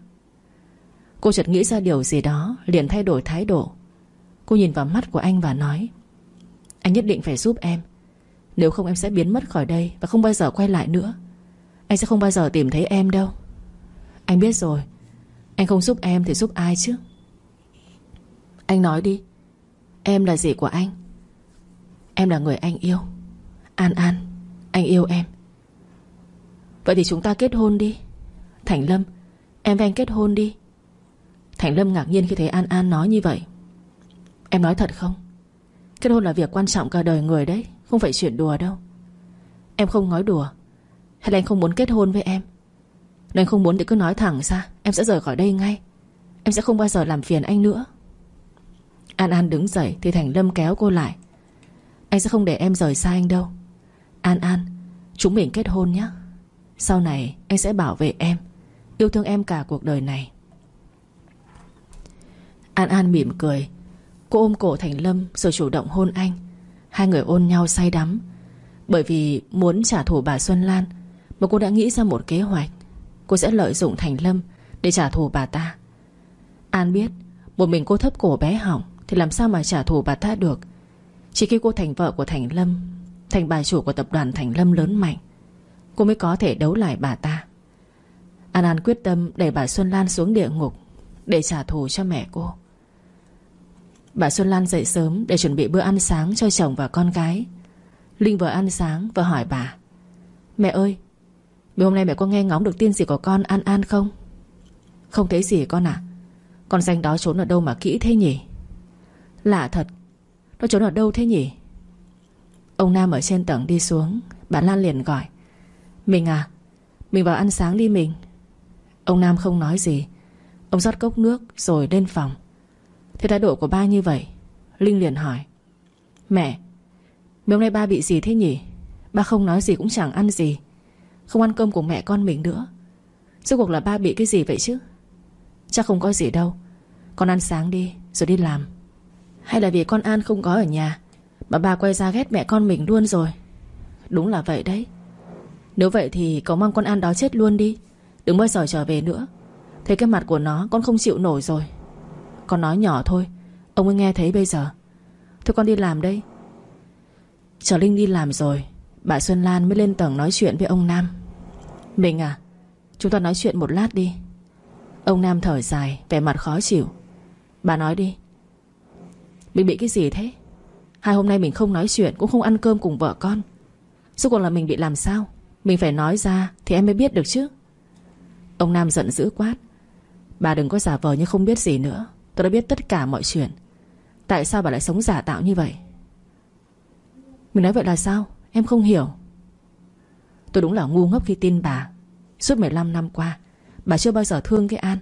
Cô chợt nghĩ ra điều gì đó, Liền thay đổi thái độ. Cô nhìn vào mắt của anh và nói, Anh nhất định phải giúp em. Nếu không em sẽ biến mất khỏi đây Và không bao giờ quay lại nữa. Anh sẽ không bao giờ tìm thấy em đâu. Anh biết rồi. Anh không giúp em thì giúp ai chứ? Anh nói đi. Em là gì của anh. Em là người anh yêu. An An, Anh yêu em. Vậy thì chúng ta kết hôn đi. Thành Lâm, Em và anh kết hôn đi. Thành Lâm ngạc nhiên khi thấy An An nói như vậy. Em nói thật không? Kết hôn là việc quan trọng cả đời người đấy, Không phải chuyện đùa đâu. Em không nói đùa. Hay là anh không muốn kết hôn với em? Nếu anh không muốn thì cứ nói thẳng ra, Em sẽ rời khỏi đây ngay. Em sẽ không bao giờ làm phiền anh nữa. An An đứng dậy Thì Thành Lâm kéo cô lại. Anh sẽ không để em rời xa anh đâu. An An, Chúng mình kết hôn nhé. Sau này anh sẽ bảo vệ em, Yêu thương em cả cuộc đời này. An An mỉm cười. Cô ôm cổ Thành Lâm rồi chủ động hôn anh. Hai người ôn nhau say đắm. Bởi vì muốn trả thù bà Xuân Lan, Mà cô đã nghĩ ra một kế hoạch. Cô sẽ lợi dụng Thành Lâm Để trả thù bà ta. An biết Một mình cô thấp cổ bé hỏng thì làm sao mà trả thù bà ta được? Chỉ khi cô thành vợ của Thành Lâm, Thành bà chủ của tập đoàn Thành Lâm lớn mạnh, Cô mới có thể đấu lại bà ta. An An quyết tâm đẩy bà Xuân Lan xuống địa ngục Để trả thù cho mẹ cô. Bà Xuân Lan dậy sớm Để chuẩn bị bữa ăn sáng cho chồng và con gái. Linh vừa ăn sáng vừa hỏi bà, Mẹ ơi, Mấy hôm nay mẹ có nghe ngóng được tin gì của con An An không? Không thấy gì con ạ. Con danh đó trốn ở đâu mà kỹ thế nhỉ? Lạ thật. Nó trốn ở đâu thế nhỉ? Ông Nam ở trên tầng đi xuống. Bà Lan liền gọi. Mình à Mình vào ăn sáng đi mình. Ông Nam không nói gì. Ông rót cốc nước rồi lên phòng. Thế thái độ của ba như vậy? Linh liền hỏi. Mẹ, Mấy hôm nay ba bị gì thế nhỉ? Ba không nói gì cũng chẳng ăn gì. Không ăn cơm của mẹ con mình nữa. Rốt cuộc là ba bị cái gì vậy chứ? Chắc không có gì đâu. Con ăn sáng đi, rồi đi làm. Hay là vì con An không có ở nhà, Mà bà quay ra ghét mẹ con mình luôn rồi. Đúng là vậy đấy. Nếu vậy thì cậu mang con An đó chết luôn đi, Đừng bao giờ trở về nữa. Thấy cái mặt của nó, con không chịu nổi rồi. Con nói nhỏ thôi, Ông ấy nghe thấy bây giờ. Thôi con đi làm đây. Chờ Linh đi làm rồi, Bà Xuân Lan mới lên tầng nói chuyện với ông Nam. Mình à Chúng ta nói chuyện một lát đi. Ông Nam thở dài, Vẻ mặt khó chịu. Bà nói đi mình bị cái gì thế? Hai hôm nay mình không nói chuyện, Cũng không ăn cơm cùng vợ con. Suốt cuộc là mình bị làm sao? Mình phải nói ra thì em mới biết được chứ. Ông Nam giận dữ quát. Bà đừng có giả vờ như không biết gì nữa. Tôi đã biết tất cả mọi chuyện. Tại sao bà lại sống giả tạo như vậy? Mình nói vậy là sao? Em không hiểu. Tôi đúng là ngu ngốc khi tin bà. Suốt 15 năm qua, Bà chưa bao giờ thương cái An.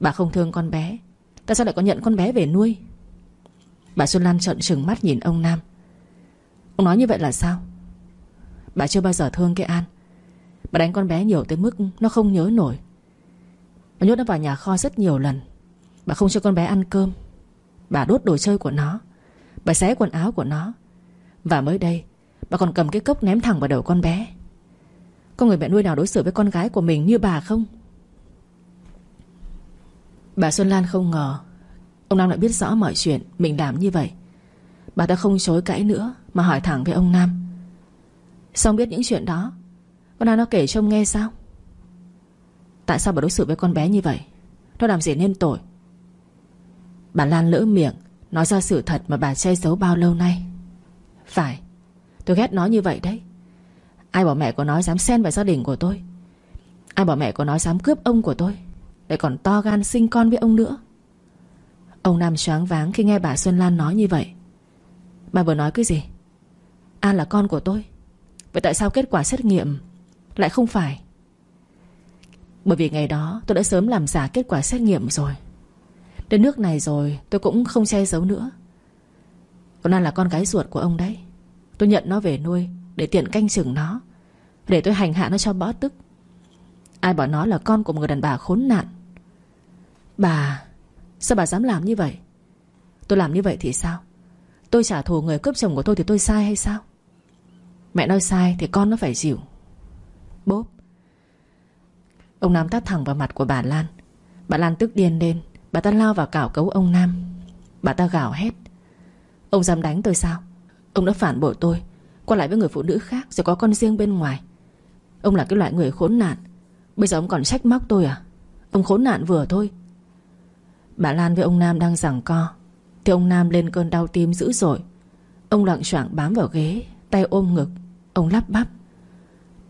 Bà không thương con bé. Tại sao lại có nhận con bé về nuôi? Bà Xuân Lan trợn trừng mắt nhìn ông Nam. Ông nói như vậy là sao? Bà chưa bao giờ thương cái An. Bà đánh con bé nhiều tới mức Nó không nhớ nổi. Bà nhốt nó vào nhà kho rất nhiều lần. Bà không cho con bé ăn cơm. Bà đốt đồ chơi của nó. Bà xé quần áo của nó. Và mới đây, Bà còn cầm cái cốc ném thẳng vào đầu con bé. Có người mẹ nuôi nào đối xử với con gái của mình như bà không? Bà Xuân Lan không ngờ Ông Nam lại biết rõ mọi chuyện, Mình làm như vậy. Bà ta không chối cãi nữa, Mà hỏi thẳng với ông Nam. Xong biết những chuyện đó, Con Nam nó kể cho ông nghe sao? Tại sao bà đối xử với con bé như vậy? Nó làm gì nên tội? Bà Lan lỡ miệng, Nói ra sự thật mà bà che giấu bao lâu nay. Phải, Tôi ghét nó như vậy đấy. Ai bảo mẹ của nó dám xen vào gia đình của tôi? Ai bảo mẹ của nó dám cướp ông của tôi? Lại còn to gan sinh con với ông nữa. Ông Nam choáng váng khi nghe bà Xuân Lan nói như vậy. Bà vừa nói cái gì? An là con của tôi. Vậy tại sao kết quả xét nghiệm Lại không phải? Bởi vì ngày đó tôi đã sớm làm giả kết quả xét nghiệm rồi. Đến nước này rồi tôi cũng không che giấu nữa. Còn An là con gái ruột của ông đấy. Tôi nhận nó về nuôi Để tiện canh chừng nó, Để tôi hành hạ nó cho bó tức. Ai bảo nó là con của một người đàn bà khốn nạn. Bà Sao bà dám làm như vậy? Tôi làm như vậy thì sao? Tôi trả thù người cướp chồng của tôi thì tôi sai hay sao? Mẹ nói sai thì con nó phải chịu. Bốp. Ông Nam tát thẳng vào mặt của bà Lan. Bà Lan tức điên lên. Bà ta lao vào cảo cấu ông Nam. Bà ta gào hét. Ông dám đánh tôi sao? Ông đã phản bội tôi. Qua lại với người phụ nữ khác Rồi có con riêng bên ngoài. Ông là cái loại người khốn nạn. Bây giờ ông còn trách móc tôi à? Ông khốn nạn vừa thôi. Bà Lan với ông Nam đang giằng co. Thì ông Nam lên cơn đau tim dữ dội. Ông lặng choạng bám vào ghế, Tay ôm ngực. Ông lắp bắp.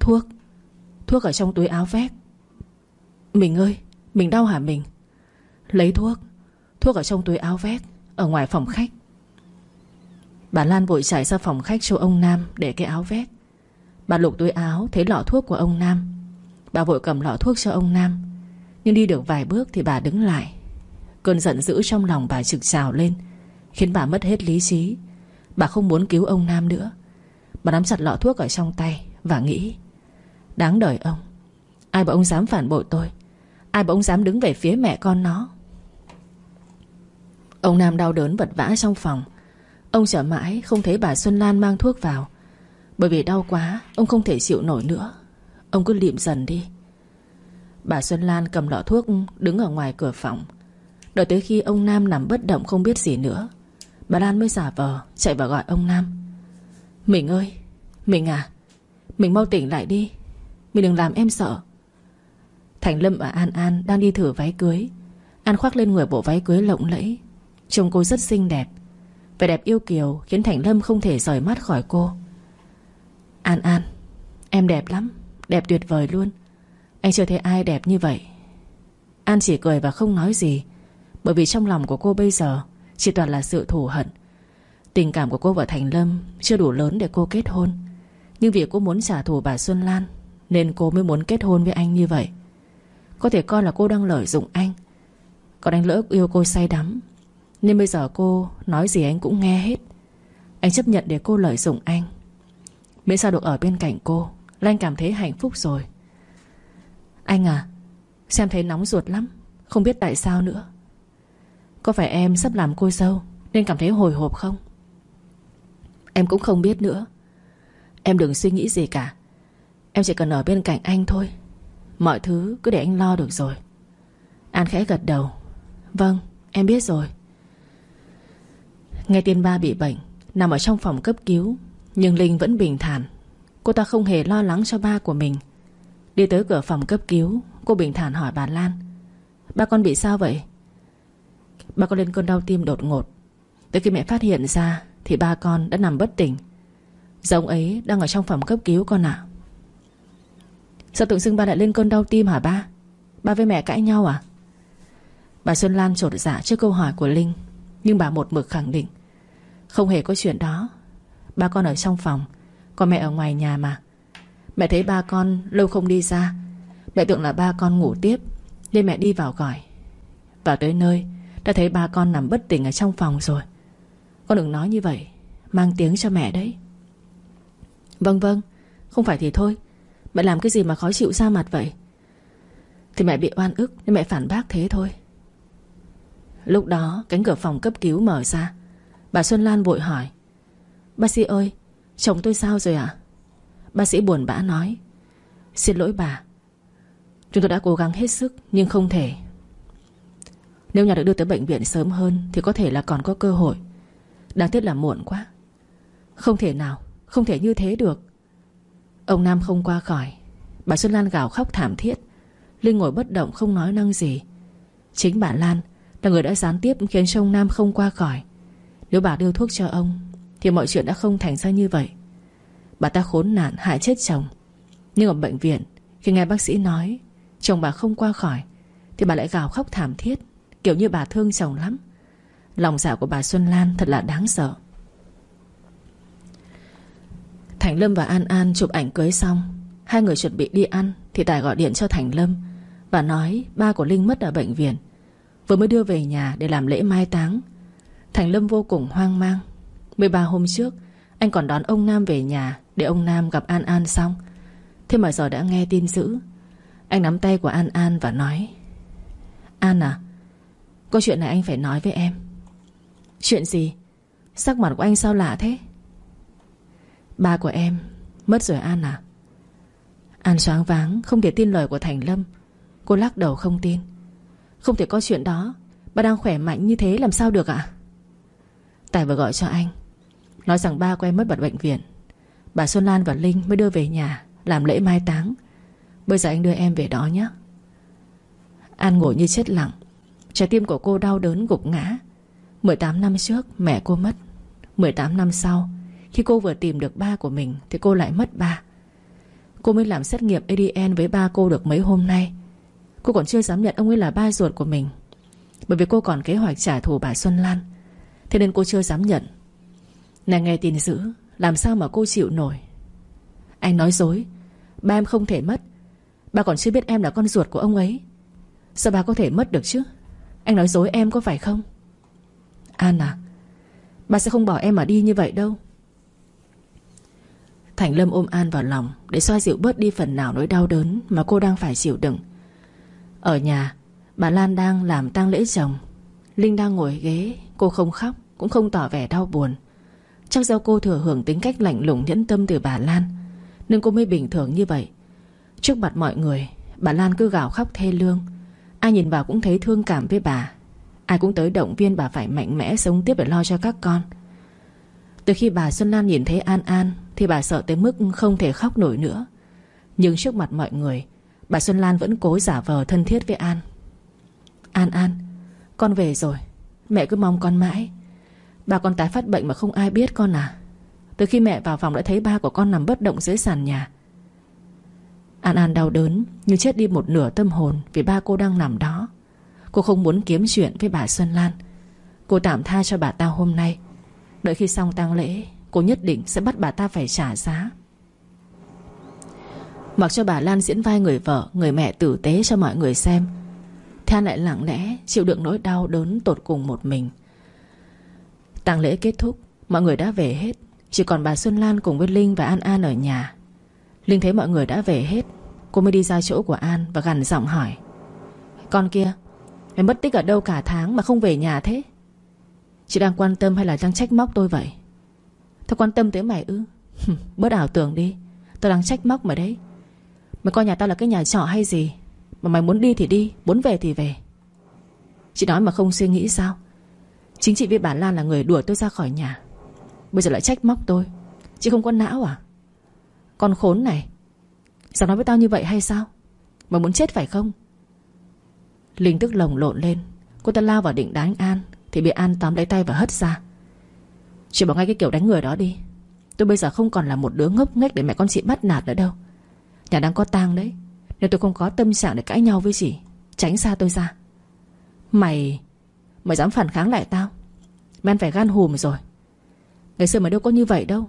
Thuốc. Thuốc ở trong túi áo vét. Mình ơi, Mình đau hả mình? Lấy thuốc. Thuốc ở trong túi áo vét, Ở ngoài phòng khách. Bà Lan vội chạy ra phòng khách cho ông Nam Để cái áo vét. Bà lục túi áo, thấy lọ thuốc của ông Nam. Bà vội cầm lọ thuốc cho ông Nam. Nhưng đi được vài bước thì bà đứng lại. Cơn giận dữ trong lòng bà trực trào lên, Khiến bà mất hết lý trí. Bà không muốn cứu ông Nam nữa. Bà nắm chặt lọ thuốc ở trong tay Và nghĩ, Đáng đời ông, Ai bảo ông dám phản bội tôi? Ai bảo ông dám đứng về phía mẹ con nó? Ông Nam đau đớn vật vã trong phòng. Ông chờ mãi không thấy bà Xuân Lan mang thuốc vào. Bởi vì đau quá, Ông không thể chịu nổi nữa. Ông cứ liệm dần đi. Bà Xuân Lan cầm lọ thuốc Đứng ở ngoài cửa phòng. Đợi tới khi ông Nam nằm bất động không biết gì nữa, Bà Lan mới giả vờ Chạy vào gọi ông Nam. Mình ơi, Mình à Mình mau tỉnh lại đi, Mình đừng làm em sợ. Thành Lâm và An An đang đi thử váy cưới. An khoác lên người bộ váy cưới lộng lẫy. Trông cô rất xinh đẹp. Vẻ đẹp yêu kiều Khiến Thành Lâm không thể rời mắt khỏi cô. An An, Em đẹp lắm, Đẹp tuyệt vời luôn. Anh chưa thấy ai đẹp như vậy. An chỉ cười và không nói gì. Bởi vì trong lòng của cô bây giờ, Chỉ toàn là sự thù hận. Tình cảm của cô và Thành Lâm Chưa đủ lớn để cô kết hôn. Nhưng vì cô muốn trả thù bà Xuân Lan, Nên cô mới muốn kết hôn với anh như vậy. Có thể coi là cô đang lợi dụng anh. Còn anh lỡ yêu cô say đắm, Nên bây giờ cô nói gì anh cũng nghe hết. Anh chấp nhận để cô lợi dụng anh. Miễn sao được ở bên cạnh cô, Là anh cảm thấy hạnh phúc rồi. Anh à Xem thấy nóng ruột lắm, Không biết tại sao nữa. Có phải em sắp làm cô dâu Nên cảm thấy hồi hộp không? Em cũng không biết nữa. Em đừng suy nghĩ gì cả. Em chỉ cần ở bên cạnh anh thôi. Mọi thứ cứ để anh lo được rồi. An khẽ gật đầu. Vâng em biết rồi. Nghe tin ba bị bệnh, Nằm ở trong phòng cấp cứu, Nhưng Linh vẫn bình thản. Cô ta không hề lo lắng cho ba của mình. Đi tới cửa phòng cấp cứu, Cô bình thản hỏi bà Lan. Ba con bị sao vậy? Ba con lên cơn đau tim đột ngột. Tới khi mẹ phát hiện ra, Thì ba con đã nằm bất tỉnh. Giống ấy đang ở trong phòng cấp cứu con ạ. Sao tự dưng ba lại lên cơn đau tim hả ba? Ba với mẹ cãi nhau à? Bà Xuân Lan trột dạ trước câu hỏi của Linh, Nhưng bà một mực khẳng định, Không hề có chuyện đó. Ba con ở trong phòng, Còn mẹ ở ngoài nhà mà. Mẹ thấy ba con lâu không đi ra, Mẹ tưởng là ba con ngủ tiếp, Nên mẹ đi vào gọi. Vào tới nơi đã thấy ba con nằm bất tỉnh ở trong phòng rồi. Con đừng nói như vậy, Mang tiếng cho mẹ đấy. Vâng vâng Không phải thì thôi. Mẹ làm cái gì mà khó chịu ra mặt vậy? Thì mẹ bị oan ức Nên mẹ phản bác thế thôi. Lúc đó, cánh cửa phòng cấp cứu mở ra. Bà Xuân Lan vội hỏi. Bác sĩ ơi, Chồng tôi sao rồi ạ? Bác sĩ buồn bã nói. Xin lỗi bà. Chúng tôi đã cố gắng hết sức nhưng không thể. Nếu nhà được đưa tới bệnh viện sớm hơn Thì có thể là còn có cơ hội. Đáng tiếc là muộn quá. Không thể nào, Không thể như thế được. Ông Nam không qua khỏi. Bà Xuân Lan gào khóc thảm thiết. Linh ngồi bất động không nói năng gì. Chính bà Lan là người đã gián tiếp khiến cho ông Nam không qua khỏi. Nếu bà đưa thuốc cho ông, Thì mọi chuyện đã không thành ra như vậy. Bà ta khốn nạn hại chết chồng. Nhưng ở bệnh viện, Khi nghe bác sĩ nói Chồng bà không qua khỏi, Thì bà lại gào khóc thảm thiết. Kiểu như bà thương chồng lắm. Lòng dạ của bà Xuân Lan thật là đáng sợ. Thành Lâm và An An chụp ảnh cưới xong. Hai người chuẩn bị đi ăn Thì Tài gọi điện cho Thành Lâm Và nói ba của Linh mất ở bệnh viện. Vừa mới đưa về nhà để làm lễ mai táng. Thành Lâm vô cùng hoang mang. 13 hôm trước, Anh còn đón ông Nam về nhà Để ông Nam gặp An An xong. Thế mà giờ đã nghe tin dữ. Anh nắm tay của An An và nói, An à có chuyện này anh phải nói với em. Chuyện gì? Sắc mặt của anh sao lạ thế? Ba của em Mất rồi An à? An choáng váng, không thể tin lời của Thành Lâm. Cô lắc đầu không tin. Không thể có chuyện đó. Ba đang khỏe mạnh như thế làm sao được ạ? Tài vừa gọi cho anh. Nói rằng ba của em mất bật bệnh viện. Bà Xuân Lan và Linh mới đưa về nhà Làm lễ mai táng. Bây giờ anh đưa em về đó nhé. An ngồi như chết lặng. Trái tim của cô đau đớn gục ngã. 18 năm trước, mẹ cô mất. 18 năm sau, Khi cô vừa tìm được ba của mình, Thì cô lại mất ba. Cô mới làm xét nghiệm ADN với ba cô được mấy hôm nay. Cô còn chưa dám nhận ông ấy là ba ruột của mình. Bởi vì cô còn kế hoạch trả thù bà Xuân Lan. Thế nên cô chưa dám nhận. Này, nghe tin dữ, Làm sao mà cô chịu nổi? Anh nói dối, Ba em không thể mất. Ba còn chưa biết em là con ruột của ông ấy. Sao ba có thể mất được chứ? Anh nói dối em có phải không? An à bà sẽ không bỏ em mà đi như vậy đâu. Thành Lâm ôm An vào lòng Để xoa dịu bớt đi phần nào nỗi đau đớn Mà cô đang phải chịu đựng. Ở nhà, Bà Lan đang làm tang lễ chồng. Linh đang ngồi ghế, Cô không khóc, Cũng không tỏ vẻ đau buồn. Chắc do cô thừa hưởng tính cách lạnh lùng nhẫn tâm từ bà Lan, Nên cô mới bình thường như vậy. Trước mặt mọi người, Bà Lan cứ gào khóc thê lương Ai nhìn vào cũng thấy thương cảm với bà. Ai cũng tới động viên bà phải mạnh mẽ Sống tiếp để lo cho các con. Từ khi bà Xuân Lan nhìn thấy An An, Thì bà sợ tới mức không thể khóc nổi nữa. Nhưng trước mặt mọi người, Bà Xuân Lan vẫn cố giả vờ thân thiết với An. An An, Con về rồi. Mẹ cứ mong con mãi. Bà con tái phát bệnh mà không ai biết con à. Từ khi mẹ vào phòng đã thấy ba của con nằm bất động dưới sàn nhà An An đau đớn Như chết đi một nửa tâm hồn Vì ba cô đang nằm đó. Cô không muốn kiếm chuyện với bà Xuân Lan. Cô tạm tha cho bà ta hôm nay. Đợi khi xong tang lễ, Cô nhất định sẽ bắt bà ta phải trả giá. Mặc cho bà Lan diễn vai người vợ, Người mẹ tử tế cho mọi người xem, Than lại lặng lẽ, Chịu đựng nỗi đau đớn tột cùng một mình. Tang lễ kết thúc, Mọi người đã về hết. Chỉ còn bà Xuân Lan cùng với Linh và An An ở nhà. Linh thấy mọi người đã về hết. Cô mới đi ra chỗ của An và gằn giọng hỏi. Con kia Mày mất tích ở đâu cả tháng mà không về nhà thế? Chị đang quan tâm hay là đang trách móc tôi vậy? Tao quan tâm tới mày ư? Bớt ảo tưởng đi. Tao đang trách móc mày đấy. Mày coi nhà tao là cái nhà trọ hay gì? Mà mày muốn đi thì đi, Muốn về thì về. Chị nói mà không suy nghĩ sao? Chính chị với bà Lan là người đuổi tôi ra khỏi nhà. Bây giờ lại trách móc tôi. Chị không có não à? Con khốn này. Sao nói với tao như vậy hay sao? Mày muốn chết phải không? Linh tức lồng lộn lên. Cô ta lao vào định đánh An, Thì bị An tóm lấy tay và hất ra. Chị bỏ ngay cái kiểu đánh người đó đi. Tôi bây giờ không còn là một đứa ngốc nghếch Để mẹ con chị bắt nạt nữa đâu. Nhà đang có tang đấy. Nếu tôi không có tâm trạng để cãi nhau với chị, Tránh xa tôi ra. Mày Mày dám phản kháng lại tao? Mày ăn phải gan hùm rồi. Ngày xưa mày đâu có như vậy đâu.